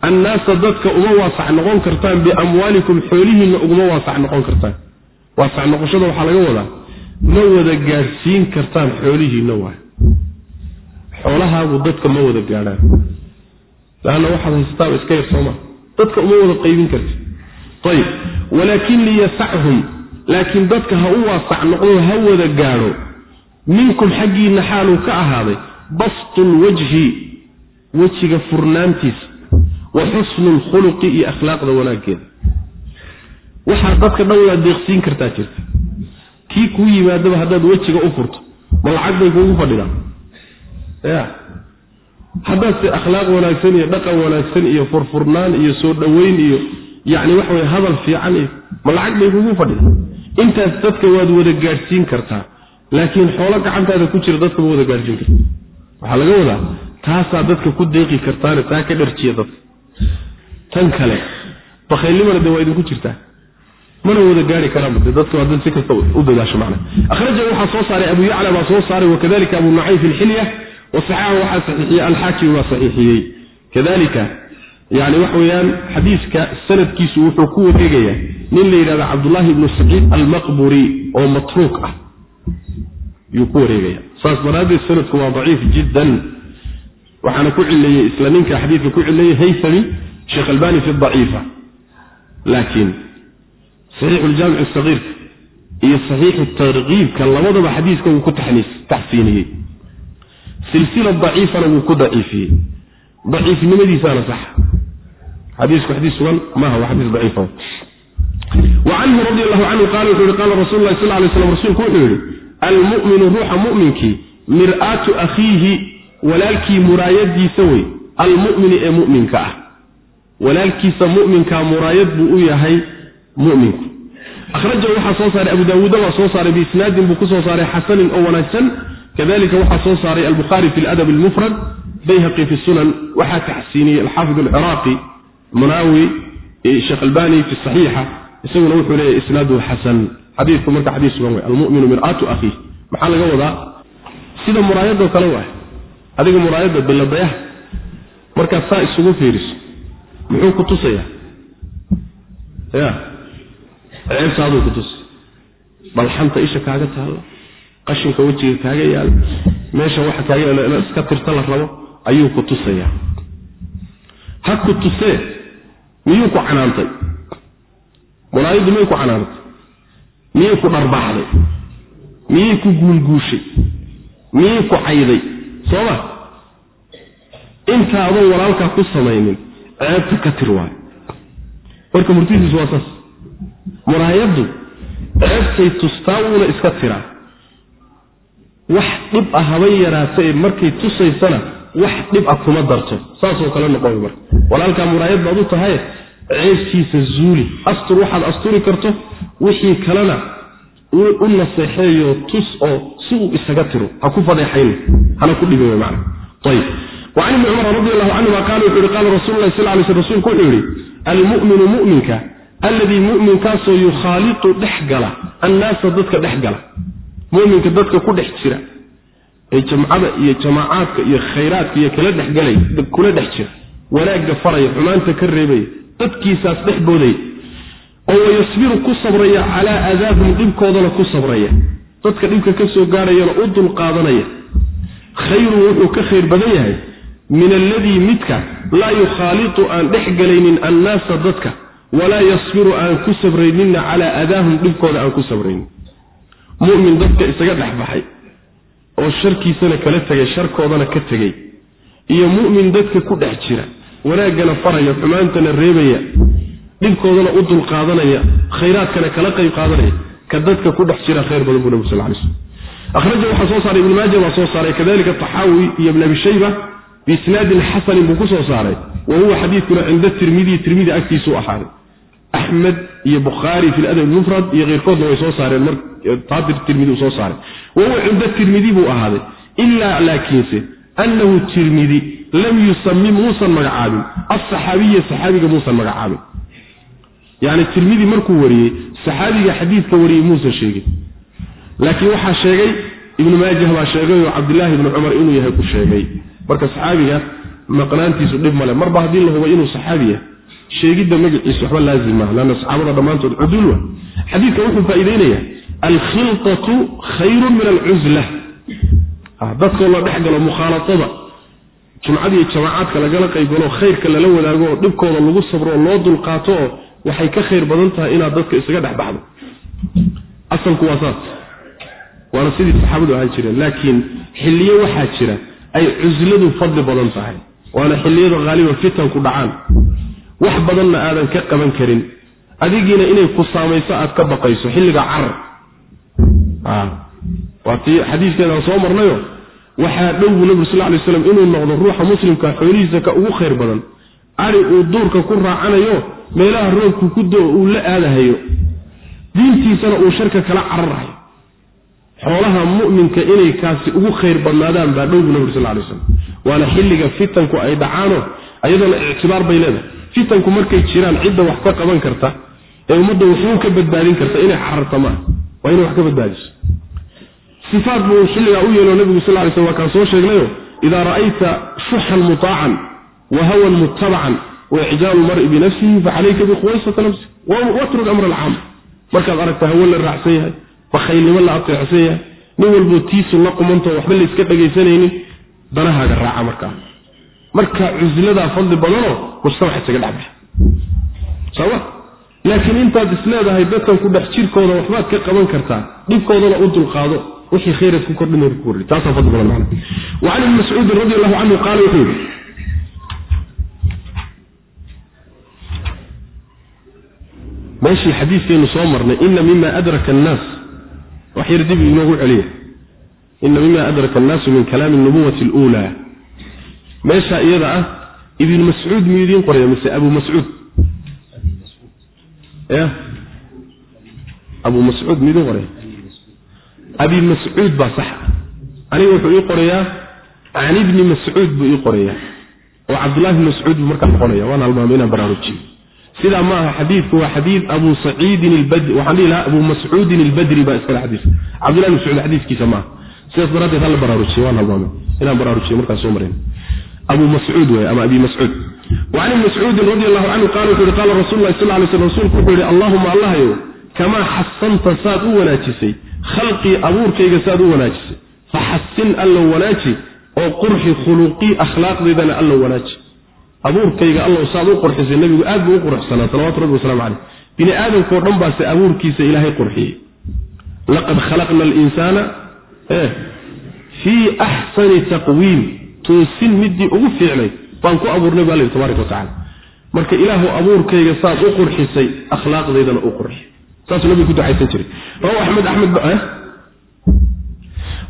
Speaker 1: Annaasa dadka uma waasac noqon kartaan biamwaalikum xoolihiinna uguma waasac noqon ma wada gaadhsiin kartaan xoolihiinna waay. Xoolahaagu dadka ma wada gaadhaan. Laanna waxaad haystaaba iska yar sooma. Dadka uma wada qaybin karti. Ayib walaakin liyasachum. Laakiin dadka ha u waasac noqdo ha wada gaadho minkum xaggiinna xaaluu ka ahaaday bastu lwajhi wejiga furnaantiisa wa xusnu lkhuluqi iyo akhlaaqda wanaaggeeda. Waxaa dadka dhan waad deeqsiin kartaa jirta kii kuu yimaadaba haddaad wejiga u furto ma lacag bay kuugu fadhidaa ya. Haddaad se akhlaaq wanaagsan iyo dhaqan wanaagsan iyo furfurnaan iyo soo dhoweyn iyo yacni waxa weye hadal fiican iyo ma lacag bay kuugu fadhidaa intaas dadka waad wada gaadhsiin kartaa laakiin xoolo gacantaada ku jira dadka ma wada gaadhsiin karta waxaa laga wadaa taasaa dadka ku deeqi kartaane taa ka dharjiya dadka. Tan kale bakhaylnimana de waa idinku jirtaa mana wada gaari karaanba de dadku hadda si kasta u dadaasho macna. Akhrajahu waxaa soo saaray abu yacla baa soo saaray wakadalika abu nucaym fi lxilya wasaxaxa waxaa saxiixiyey alxaakim baa saxiixiyey. Kadalika yani waxa weeyaan xadiiska sanadkiisu wuxuu ku wareegayaa nin la yidhahda cabdullahi ibnu saciid almaqburi oo matruuk ah. Yuu ku wareegaya saas daraaddeed sanadku waa daciif jiddan. Waxaana ku cileeyey isla ninka xadiidka ku cileeyey haythami sheekh albani fi daciifa. Laakiin saxiixu ljaamic sagiirka iyo saxiixu tarkiibka labadaba xadiiska wuu ku taxsiiniyey. Silsila daciifana wuu ku daciifiyey. Daciifnimadiisaana sax xadiisku xadiis sugan maaha waa xadiis daciifa wa canhu radi allahu canhu qaala wuxuu yihi qaala rasulu lahi sal lay slam rasuulku wuxuu yihi almu'minu ruuxa mu'minkii mir'aatu akhiihi walaalkii muraayadiisa wey almu'mini ee mu'minka ah. Walaalkiisa mu'minkaa muraayad buu u yahay akhrajahu waxaa soo saaray abu daawuuda waa soo saaray biisnaadin buu ku soo saaray xasanin oo wanaagsan. Kadalika waxaa soo saaray albukhaari fi ladab almufrad bayhaqi fi sunan waxaa taxsiiniyey alxaafid alciraaqi munaawi sheekh albani fi saxiixa. Isaguna wuxuu leeyahy isnaaduhu xasan. Xadiidku marka xadiis sugan wey almuminu mir'aatu akhiih maxaa laga wadaa? Sida muraayadoo kale waay. Adiga muraayadda biladayaha markaad saa isugu fiiriso muxuu ku tusayaa? Ya ceebtaaduu ku tusay. Balxanta isha kaaga taalla qashinka wejiga kaaga yaalla meesha waxa kaaga yaalla ina iska tirta la rabo ayuu ku tusayaa. Ha ku tusee miyuu ku canaantay? Muraayaddu miyay ku canaantay? Miyay ku dharbaaxday? Miyay ku guulguushay? Miyay ku cayday? Soo ma? Intaadan walaalkaa ku samaynin ceebta ka tir waayo. Marka murtidiisu waa saas muraayaddu ceebtay tustaa wuuna iska tiraa wax dhib ah habay yaraata ee markay tusaysana wax dhib ah kuma darto. Saasoo kale noqon marka walaalkaa muraayad baad u tahay ceebkiisa zuuli. Astur waxaad asturi karto wixii kalena u naseexeeyo tus oo si uu isaga tiro. Ha ku fadeexayn hana ku dhibin ayb wacan ibni cumar radi allahu canhuma qaala yihi qaala rasulu lahi sal lay sl rsulku wuxuu yihi almu'minu mu'minka alladii mu'minkaasoo yukhaalitu dhex gala annaasa dadka dhex gala. Mu'minka dadka ku dhex jira ee jamcada iyo jamaacaadka iyo khayraadka iyo kala dhexgalay kula dhex jira. Wanaagga faraya xumaanta ka reebaya dadkiisaas dhex boodaya. Oo wayasbiru ku sabraya calaa aadaahum dhibkoodana ku sabraya. Dadka dhibka ka soo u dulqaadanaya khayrun wuxuu ka khayr badan yahay min alladii midka laa yukhaalitu aan dhex galaynin annaasa dadka walaa yasbiru aan ku sabrayninna calaa aadaahum dhibkooda aan ku sabraynin. Mu'min dadka isaga dhex baxay oo sharkiisana kala tegay sharkoodana ka tegay iyo mu'min dadka ku dhex jira wanaaggana faraya xumaantana reebaya dhibkoodana u dulqaadanaya khayraadkana kala qayb qaadanaya ka dadka ku dhex jira khayr badan buu nabi sal lay slm akhraja waxaa soo saaray ibnu maaja baa soo saaray kadalika taxaawi iyo ibn abi shayba biisnaadin xasanin buu ku soo saaray wa huwa xadiidkuna cinda tirmidiy tirmidi agtiisuu ahaaday axmed iyo bukhaari fi ladab mufrad iyo keyrkoodna way soo saareen. Martaabir tirmidi uu soo saaray. Wa huwa cinda tirmidi buu ahaaday. Ilaa laakiinse annahu tirmidi lam yusami muusan magacaabin. Asaxaabiya saxaabiga muusan magacaabin. Yani tirmidi markuu wariyey saxaabiga xadiidka wariyey muusan sheegin. Laakiin waxaa sheegay ibnu maajah baa sheegay oo cabdilaahi ibnu cumar inuu yahay ku sheegay. Marka saxaabiga maqnaantiisu dhib male marba haddii la hubay inuu saxaabi yahay sheegidda magaciisa waxba laazim maaha leanna saxaabada dhammaantood cuduul xadiidka wuxuu faa'iideynayaa alkhiltatu khayrun min alcusla dadkoo la dhex galo mukhaaladada jumcadiiyo jamaacaadka lagala qaybgalo khayrka lala wadaago oo dhibkooda lagu sabro oo loo dulqaato oo waxay ka khayr badan tahay inaad dadka isaga dhex baxdo. Asalku waa saas. Waana sidii saxaabadu ahaan jireen laakiin xilliyo waxaa jira ay cusladu fadli badan tahay. Waana xilliyada haaliban fitanku dhacaan wax badanna aadan ka qaban karin. Adigiina inay ku saamayso aad ka baqayso xilliga carar waa tii xadiiskeedaan soo marnayo. Waxaa dhow buu nabig sal lay slam inuu noqdo ruuxa muslimka xoolihiisa ka ugu khayr badan. Ari uu duurka ku raacanayo meelaha roobku ku do uu la aadahayo. Diintiisana uu sharka kala cararahayo xoolaha mu'minka inay kaasi ugu khayr badnaadaan baa dhow buu nabig sal lay slam waana xilliga fitanku ay dhacaano ayadoona ictibaar bay leedahay fitanku markay jiraan cidda wax ka qaban karta ee ummadda wuxuu ka badbaadin karta inay cararta maa waa inay wax ka badbaadiso. Sifaat buu xilligaa u yeelo nabigu sal lay sl waa kaan soo sheegnayo idaa ra'ayta shuxan mutaacan wa hawan muttabacan wa icjaalu mari binafsihi facalayka bikhuwaysata nafsi watrug amra alcaam. Markaad aragta hawan la raacsan yahay bakhaylnimo la ateecsan yahay nin walboo tiisu la qumantao waxba la iska dhagaysanaynin danahaaga raaca markaa marka cusladaa fadli badanoo mujtamac isaga dhexbaxa soma laakiin intaad isleedahay dadkan ku dhex jirkooda waxbaad ka qaban kartaa dhibkoodana u dulqaado. Wixii khayraad ku kordhin ku kordhi taasaa fadli badan macna can ibni mascuudin radi allahu canhu qaala wuxuu yidhi meeshii xadiiskaynu soo marnay ina mima adraka annaas. Wax yar dib inoogu celiya. Ina mima adraka annaasu min kalaami nubuwati aluulaa meesha iyada ah ibnu mascuud miyuu idiin qoraya mise abu mascuud ya abu mascuud miyuu idiin qoraya abi mascuud baa sax aniga wuxuu ii qorayaa can ibni mascuud buu ii qorayaa. Oo cabdullahi bni mascuud buu markaa noqonaya waan halmaamay inaan baraarujiyo sidaa ma aha xadiidku waa xadiid abu saciidin albadri waxaan dhihi lahaa abu mascuudin albadri baa iskale xadiiska. Cabdullahi bni mascuud xadiiskiisa maaha sidaas daraaddeed hala baraarujiyo waan halmaamay inaan baraarujiyo markaas soo marayn abu mascuud wey ama abi mascuud wacan ibni mascuudin radi allahu canhu qala wuxu uhi qaala rasul lahi sal lay sl rsulku wuxuu yihi allahuma allahayow kamaa xasanta saad u wanaajisay khalqii abuurkayga saad u wanaajisay faxasin alla wanaaji oo qurxi khuluqii akhlaaqdeydana alla wanaaji abuurkayga allow saad u qurxisay nebigu aad buu u quruxsanaa salawatu rabbi waslamu caleyh bini aadamkao dhan baase abuurkiisa ilaahay qurxiyey. Laqad khalaqna alinsaana fii axsani taqwiim toosin midii ugu fiicnayd baan ku abuurnay bu alla yidhi tabaraka watacala marka ilaahu abuurkayga saad u qurxisay akhlaaqdaydana u qurxi. Saasuu nabigu ku ducaysan jiray rawahu axmed axmed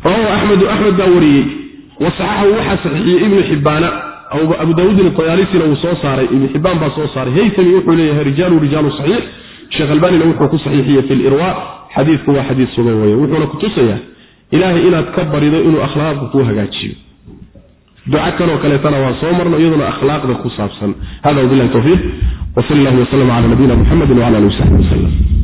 Speaker 1: rawahu axmedu axmed baa wariyey. Wasaxaxahu waxaa saxiixiyey ibnu xibbaana. Abu daawuudin atayaalisina wuu soo saaray ibnu xibbaan baa soo saaray. Haytami wuxuu leeyahay rijaalu rijaalu saxiix. Sheekh albanina wuxuu ku saxiixiyey fi lirwa xadiidku waa xadiid sugan weeye wuxuuna kutusayaa ilaahay inaad ka barido inuu akhlaaqda kuu hagaajiyo duca kanoo kaleetana waa soo marno iyaduna akhlaaqda ku saabsan. Hada wabilahi towfiiq wsal allahuma wslm cala nabiyina muxamedi wcala alihi wasaxbi waslem